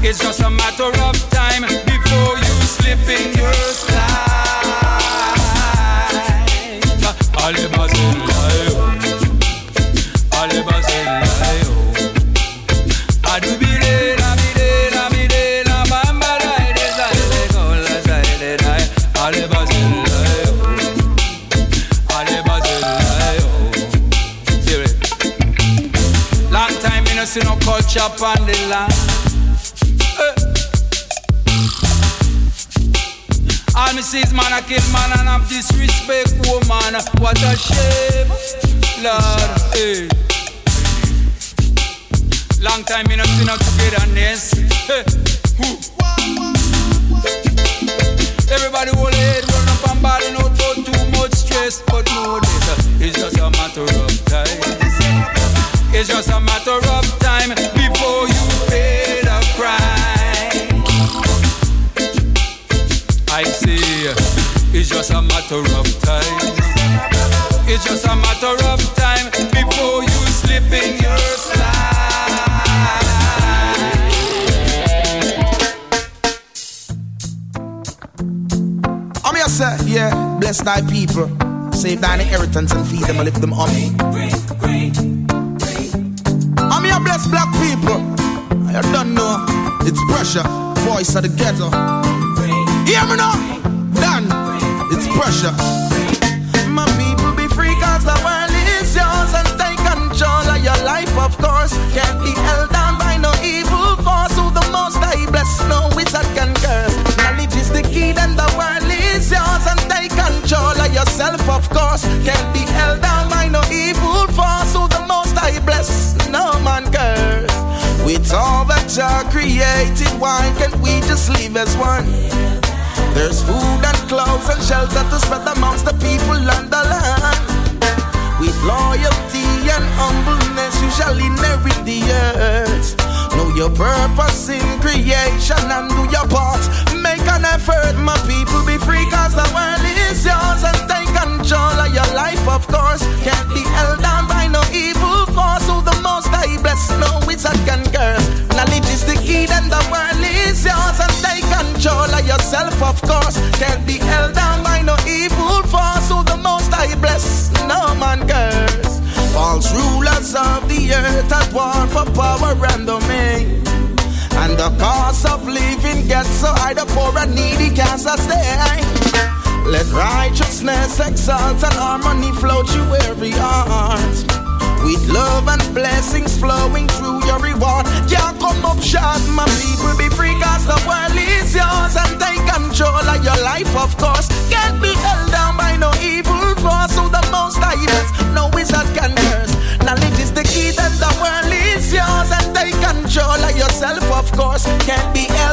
It's just a matter of time before you slip in your slide. All the lie. Alle basellaio Adubire la mire la mire la bamba dai de sale con la sale dai Alle basellaio Alle basellaio Hear it Long time in a see no culture on the land Is man a kill man and have disrespect woman What a shame Lord, hey. Long time in a sin of togetherness. Eh. Matter of time. It's just a matter of time before you slip in your slide. I'm here, say, yeah, bless thy people. Save thine inheritance and feed them and lift them up. I'm here, bless black people. I don't know. It's pressure, voice of the ghetto. Hear me now? Pressure. My people be free cause the world is yours and take control of your life, of course. Can't be held down by no evil force. Who the most I bless, no wizard can curse. Knowledge is the key, then the world is yours and take control of yourself, of course. Can't be held down by no evil force. Who the most I bless, no man curse. With all that Jah created, why can't we just live as one? There's food and clothes and shelter to spread amongst the people and the land. With loyalty and humbleness, you shall inherit the earth. Know your purpose in creation and do your part. Make an effort, my people, be free, cause the world is yours and take control of your life, of course. Can't be held down by no evil force. Who the most I bless, no wizard can curse. Knowledge is the key, then the world take control of yourself, of course. Can't be held down by no evil force. Who the most I bless, no man curse. False rulers of the earth at war for power and domain. And the cost of living gets so high, the poor and needy can't sustain. Let righteousness exalt and harmony flow through every heart. With love and blessings flowing through your reward. Can't come up short, my people be free, cause the world is yours. And take control of your life, of course. Can't be held down by no evil force. Who the most I bless, no wizard can curse. Knowledge is the key, then the world is yours. And take control of yourself, of course. Can't be held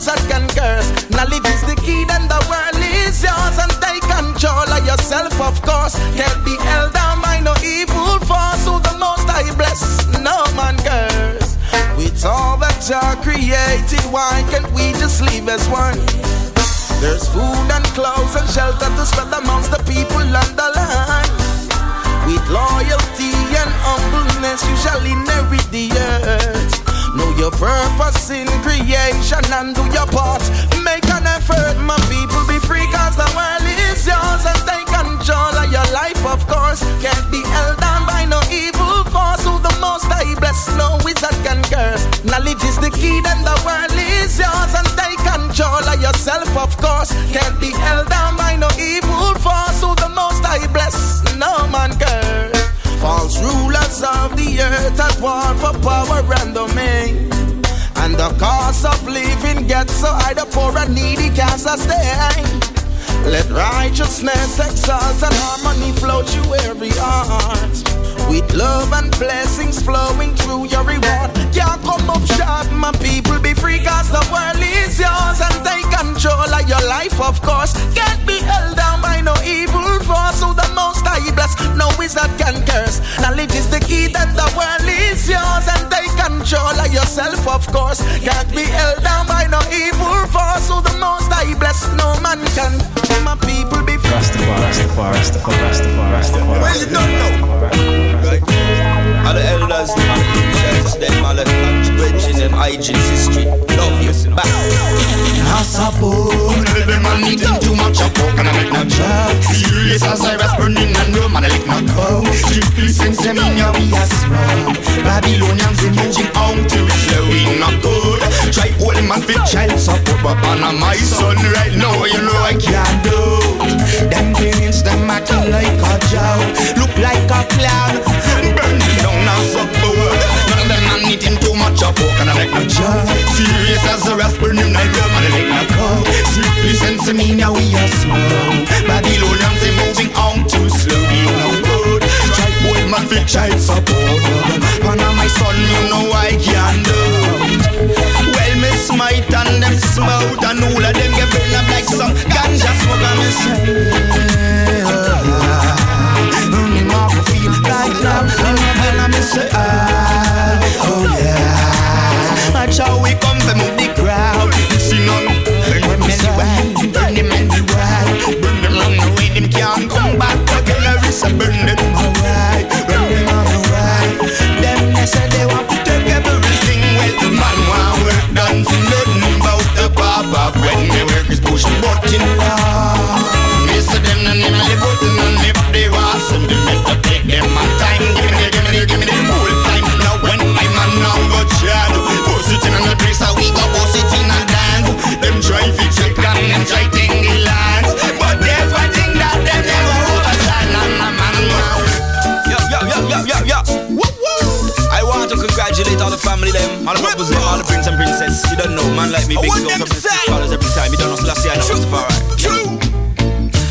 wizard can curse. Knowledge is the key, then the world is yours and take control of yourself, of course, be held down by no evil force. Who the most I bless, no man curse. With all that Jah created, why can't we just live as one? There's food and clothes and shelter to spread amongst the people on the land. With loyalty and humbleness, you shall inherit the earth. Know your purpose in creation and do your part. Make an effort, my people, be free, cause the world is yours and take control of your life, of course. Can't be held down by no evil force. Who the most I bless, no wizard can curse. Knowledge is the key, then the world is yours and take control of yourself, of course. Can't be held down by no evil force. Who the most I bless. False rulers of the earth at war for power and domain. And the cost of living gets so high, the poor and needy can't sustain. Let righteousness exalt and harmony flow through every heart. With love and blessings flowing through your reward. Can't come up short, my people. Be free, cause the world is yours. And take control of your life, of course. Can't be held down by no evil force. So the most I bless, no wizard can curse. Knowledge is the key, then the world is yours. And take control of yourself, of course. Can't be held down by no evil force. So the most I bless, no man can. My people be free. Rastafari, Rastafari, Rastafari, Rastafari, Rastafari. Well, you don't know. All the elders, church, them all the bridging them hygiene history. Love you, back. Suppose them man eating too much of pork and I make no joke. Serious as I was burning and rum and I lick no cow. Strictly sense them in your we are small. Babylonians imaging out to slow we not good. Try hold him and fit child support but on my son right now you know I can't do. Them parents them acting like a joke. Look like a clown. Much of and I make no joke. Serious as a rest burning like rum and I lick no cow. Strictly sense me now we are small. Babylonians they moving on too slow. We no good. Try hold man fit child support. And my son you know I can't do. Well, me smite and them smoke and all of them get burned up like some ganja smoke and me say, me more feel like now, and me say, ah, I burn them them, all prince and princess. You don't know, man like me, big want goes them up to scholars every time. You don't know, so last year I know it's far right. True.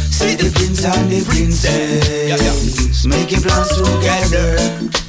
See the prince and the princess making plans together.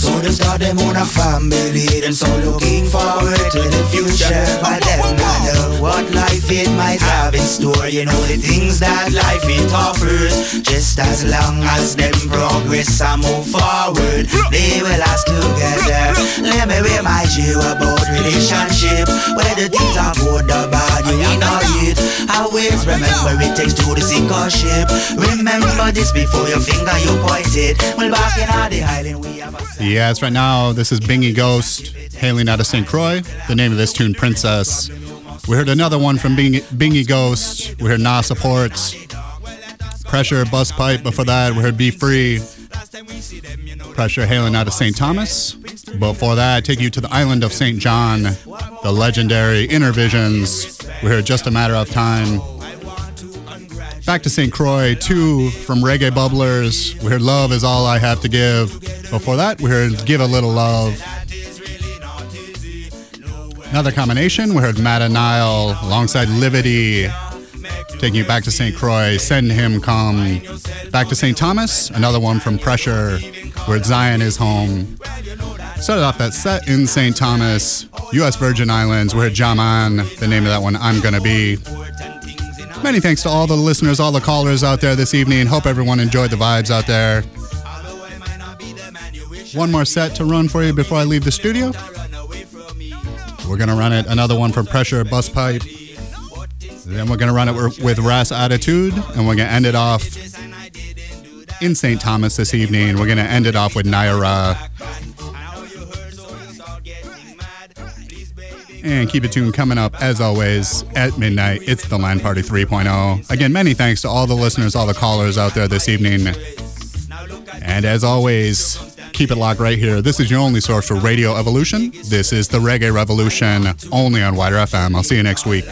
So they start them on a family, then so looking forward to the future. But them not know what life it might have in store. You know the things that life it offers. Just as long as them progress and move forward, they will last together. Let me remind you about relationship. Whether the things are good or bad, you know it. Always remember it takes two to sink a ship. Remember this before your finger you point it. Well, back in the island, we have a Yes, right now this is Bingy Ghost hailing out of St. Croix. The name of this tune, Princess. We heard another one from Bingy, Bingy Ghost. We heard Nah Supports. Pressure Busspipe. Before that, we heard Be Free. Pressure hailing out of St. Thomas. Before that, I take you to the island of St. John. The legendary Inner Visions. We heard Just a Matter of Time. Back to St. Croix, two from Reggae Bubblers. We heard Love is All I Have to Give. Before that, we heard Give a Little Love. Another combination, we heard Mada Nile alongside Livity. Taking you back to St. Croix, Send Him Come. Back to St. Thomas, another one from Pressure, where Zion is home. Started off that set in St. Thomas, U.S. Virgin Islands, where Jaman, the name of that one, I'm Gonna Be. Many thanks to all the listeners, all the callers out there this evening. Hope everyone enjoyed the vibes out there. One more set to run for you before I leave the studio. We're going to run it, another one from Pressure Busspipe. Then we're going to run it with- Ras Attitude, and we're going to end it off in St. Thomas this evening. We're going to end it off with Niyorah. And keep it tuned coming up, as always, at midnight. It's the Land Party 3.0. Again, many thanks to all the listeners, all the callers out there this evening. And as always, keep it locked right here. This is your only source for Radio Evolution. This is the Reggae Revolution, only on WIDR FM. I'll see you next week.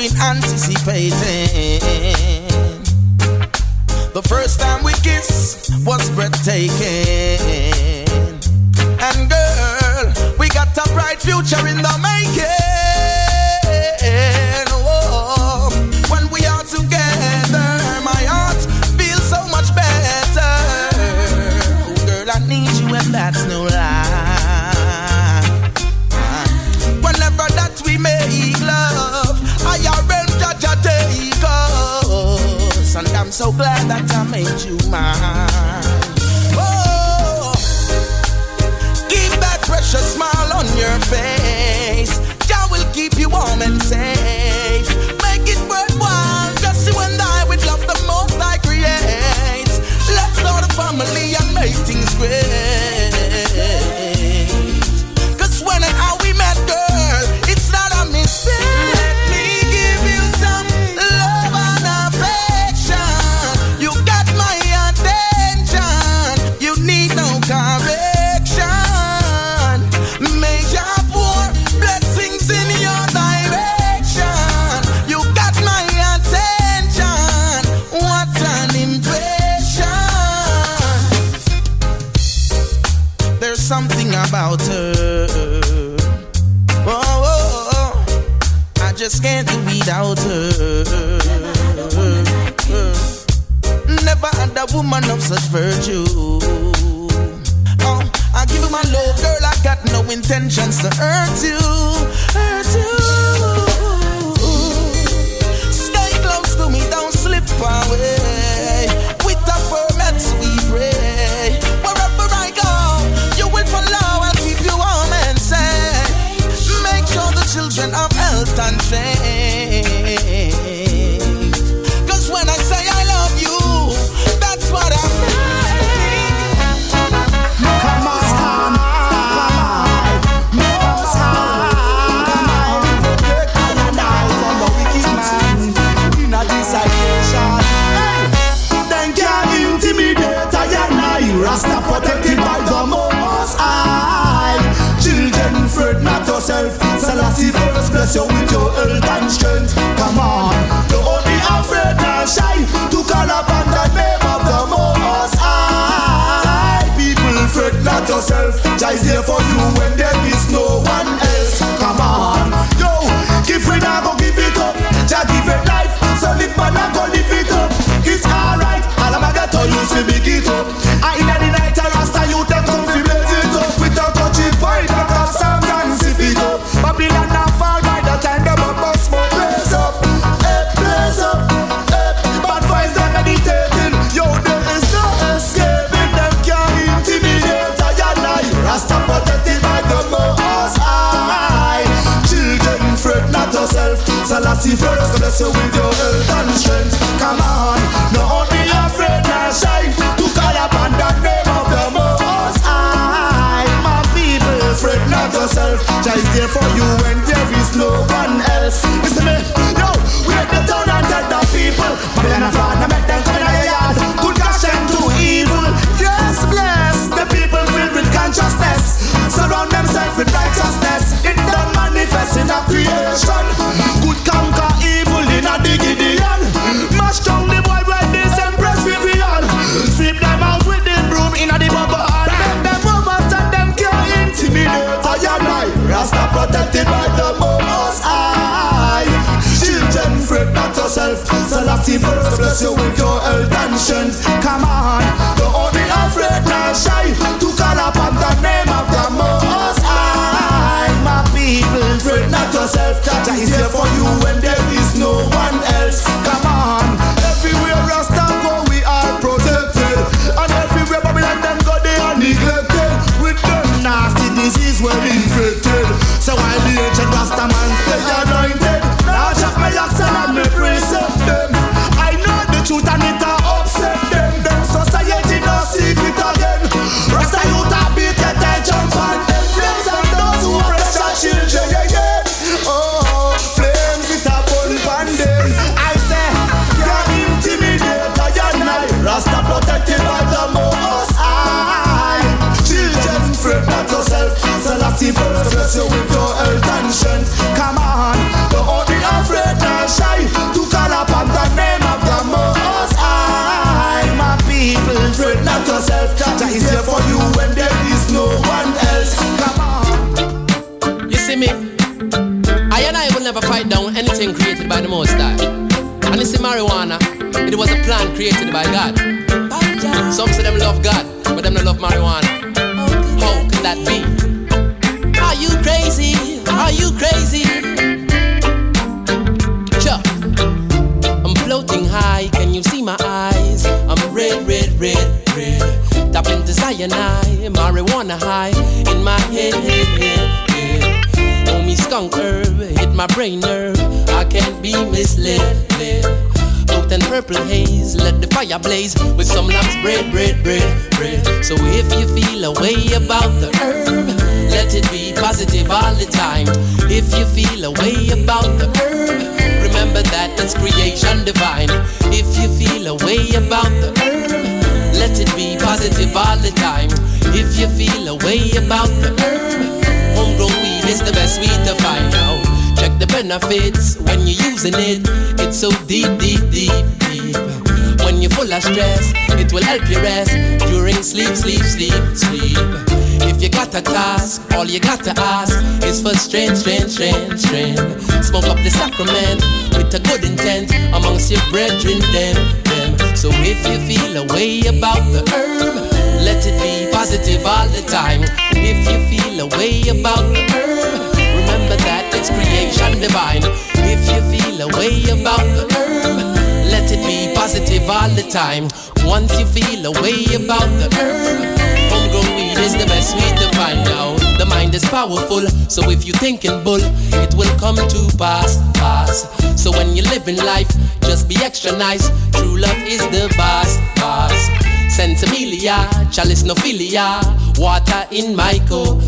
Been anticipating. The first time we kissed was breathtaking. And girl, we got a bright future in the making. So glad that I made you mine. Oh, keep that precious smile on your face. Jah will keep you warm and safe. Make it worthwhile, just you and I with love the most I create. Let's start a family and make things great. Without her. Never had a woman of such virtue. Oh, I give you my love, girl. I got no intentions to hurt you. Hurt you. Man and go live it up. It's alright, all I'm gonna tell you is to big it up. I in Selassie first bless you with your health and strength. Come on, no be afraid nor shy to call upon the name of the most high. My people, fret not yourself. Jah is there for you when there is no one else. Listen me, yo, we make the town and tell the people. Babylon and fraud, make them come in your yard. Good gosh and to evil. Yes, bless the people filled with consciousness. Surround themselves with righteousness. It don't manifest in a creation. Yourself. Selassie first bless you with your health and strength. Come on, don't be afraid, not shy. To call upon the name of the most high. My people, fret not yourself. Jah is here for you fight down anything created by the Most High. And you see marijuana, it was a plant created by God. Some say them love God, but them don't love marijuana. How can that be? Are you crazy? Are you crazy? Sure. I'm floating high, can you see my eyes? I'm red, red, red, red. Tap into cyanide, marijuana high in my head, head, head. Skunk herb hit my brain nerve. I can't be misled. led. Out and purple haze, let the fire blaze with some lamb's bread, bread, bread, bread. So if you feel a way about the herb, let it be positive all the time. If you feel a way about the herb, remember that it's creation divine. If you feel a way about the herb, let it be positive all the time. If you feel a way about the herb, homegrown weed is the best weed to find out. Check the benefits when you're using it. It's so deep, deep, deep, deep. When you're full of stress, it will help you rest during sleep, sleep, sleep, sleep. If you got a task, all you got to ask is for strength, strength, strength, strength. Smoke up the sacrament with a good intent amongst your brethren, them, them. So if you feel a way about the herb, let it be positive all the time. If you feel a way about the herb, remember that it's creation divine. If you feel a way about the herb, let it be positive all the time. Once you feel a way about the herb, homegrown weed is the best weed to find out. The mind is powerful, so if you thinking bull, it will come to pass, pass. So when you live in life, just be extra nice. True love is the boss, boss. Sensimilia, chalice no philia, water in my cup.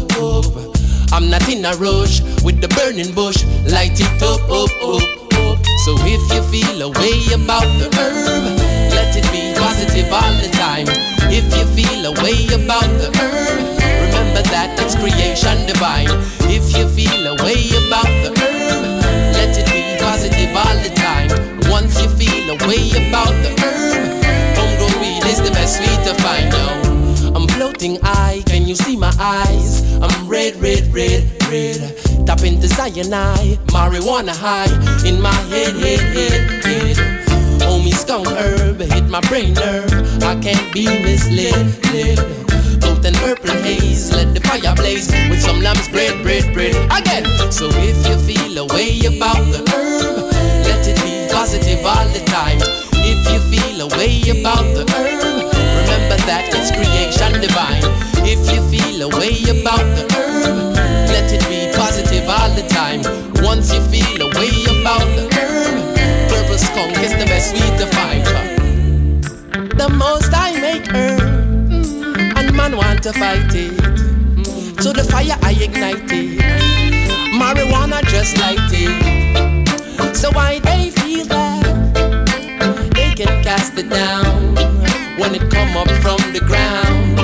I'm not in a rush with the burning bush, light it up, up, up, up. So if you feel a way about the herb, let it be positive all the time. If you feel a way about the herb, remember that it's creation divine. If you feel a way about the herb, let it be positive all the time. Once you feel a way about the herb, the best weed to find out. I'm floating high, can you see my eyes? I'm red, red, red, red. Tap into cyanide, marijuana high in my head, head, head, head. Homie skunk herb hit my brain nerve. I can't be misled, led. Out and purple haze, let the fire blaze with some lamb's bread, bread, bread. Again. So if you feel a way about the herb, let it be positive all the time. If you feel a way about the herb, remember that it's creation divine. If you feel a way about the herb, let it be positive all the time. Once you feel a way about the herb, purple skunk is the best weed to find. The most I make herb, mm, and man want to fight it. So the fire I ignite it. Marijuana just like it. So why they feel that they can cast it down when it come up from the ground.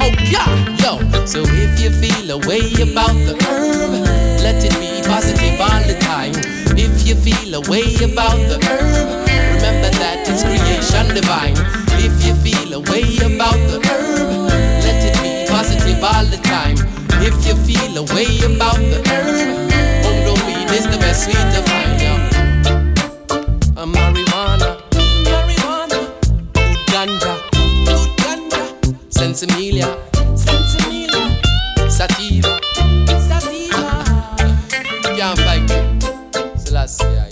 Oh yeah, yo. So if you feel a way about the herb, let it be positive all the time. If you feel a way about the herb, remember that it's creation divine. If you feel a way about the herb, let it be positive all the time. If you feel a way about the herb, Mundo weed is the best weed to find. Yeah. A sensimilia, sensimilia, sativa, sativa. Can't fight it. Ja.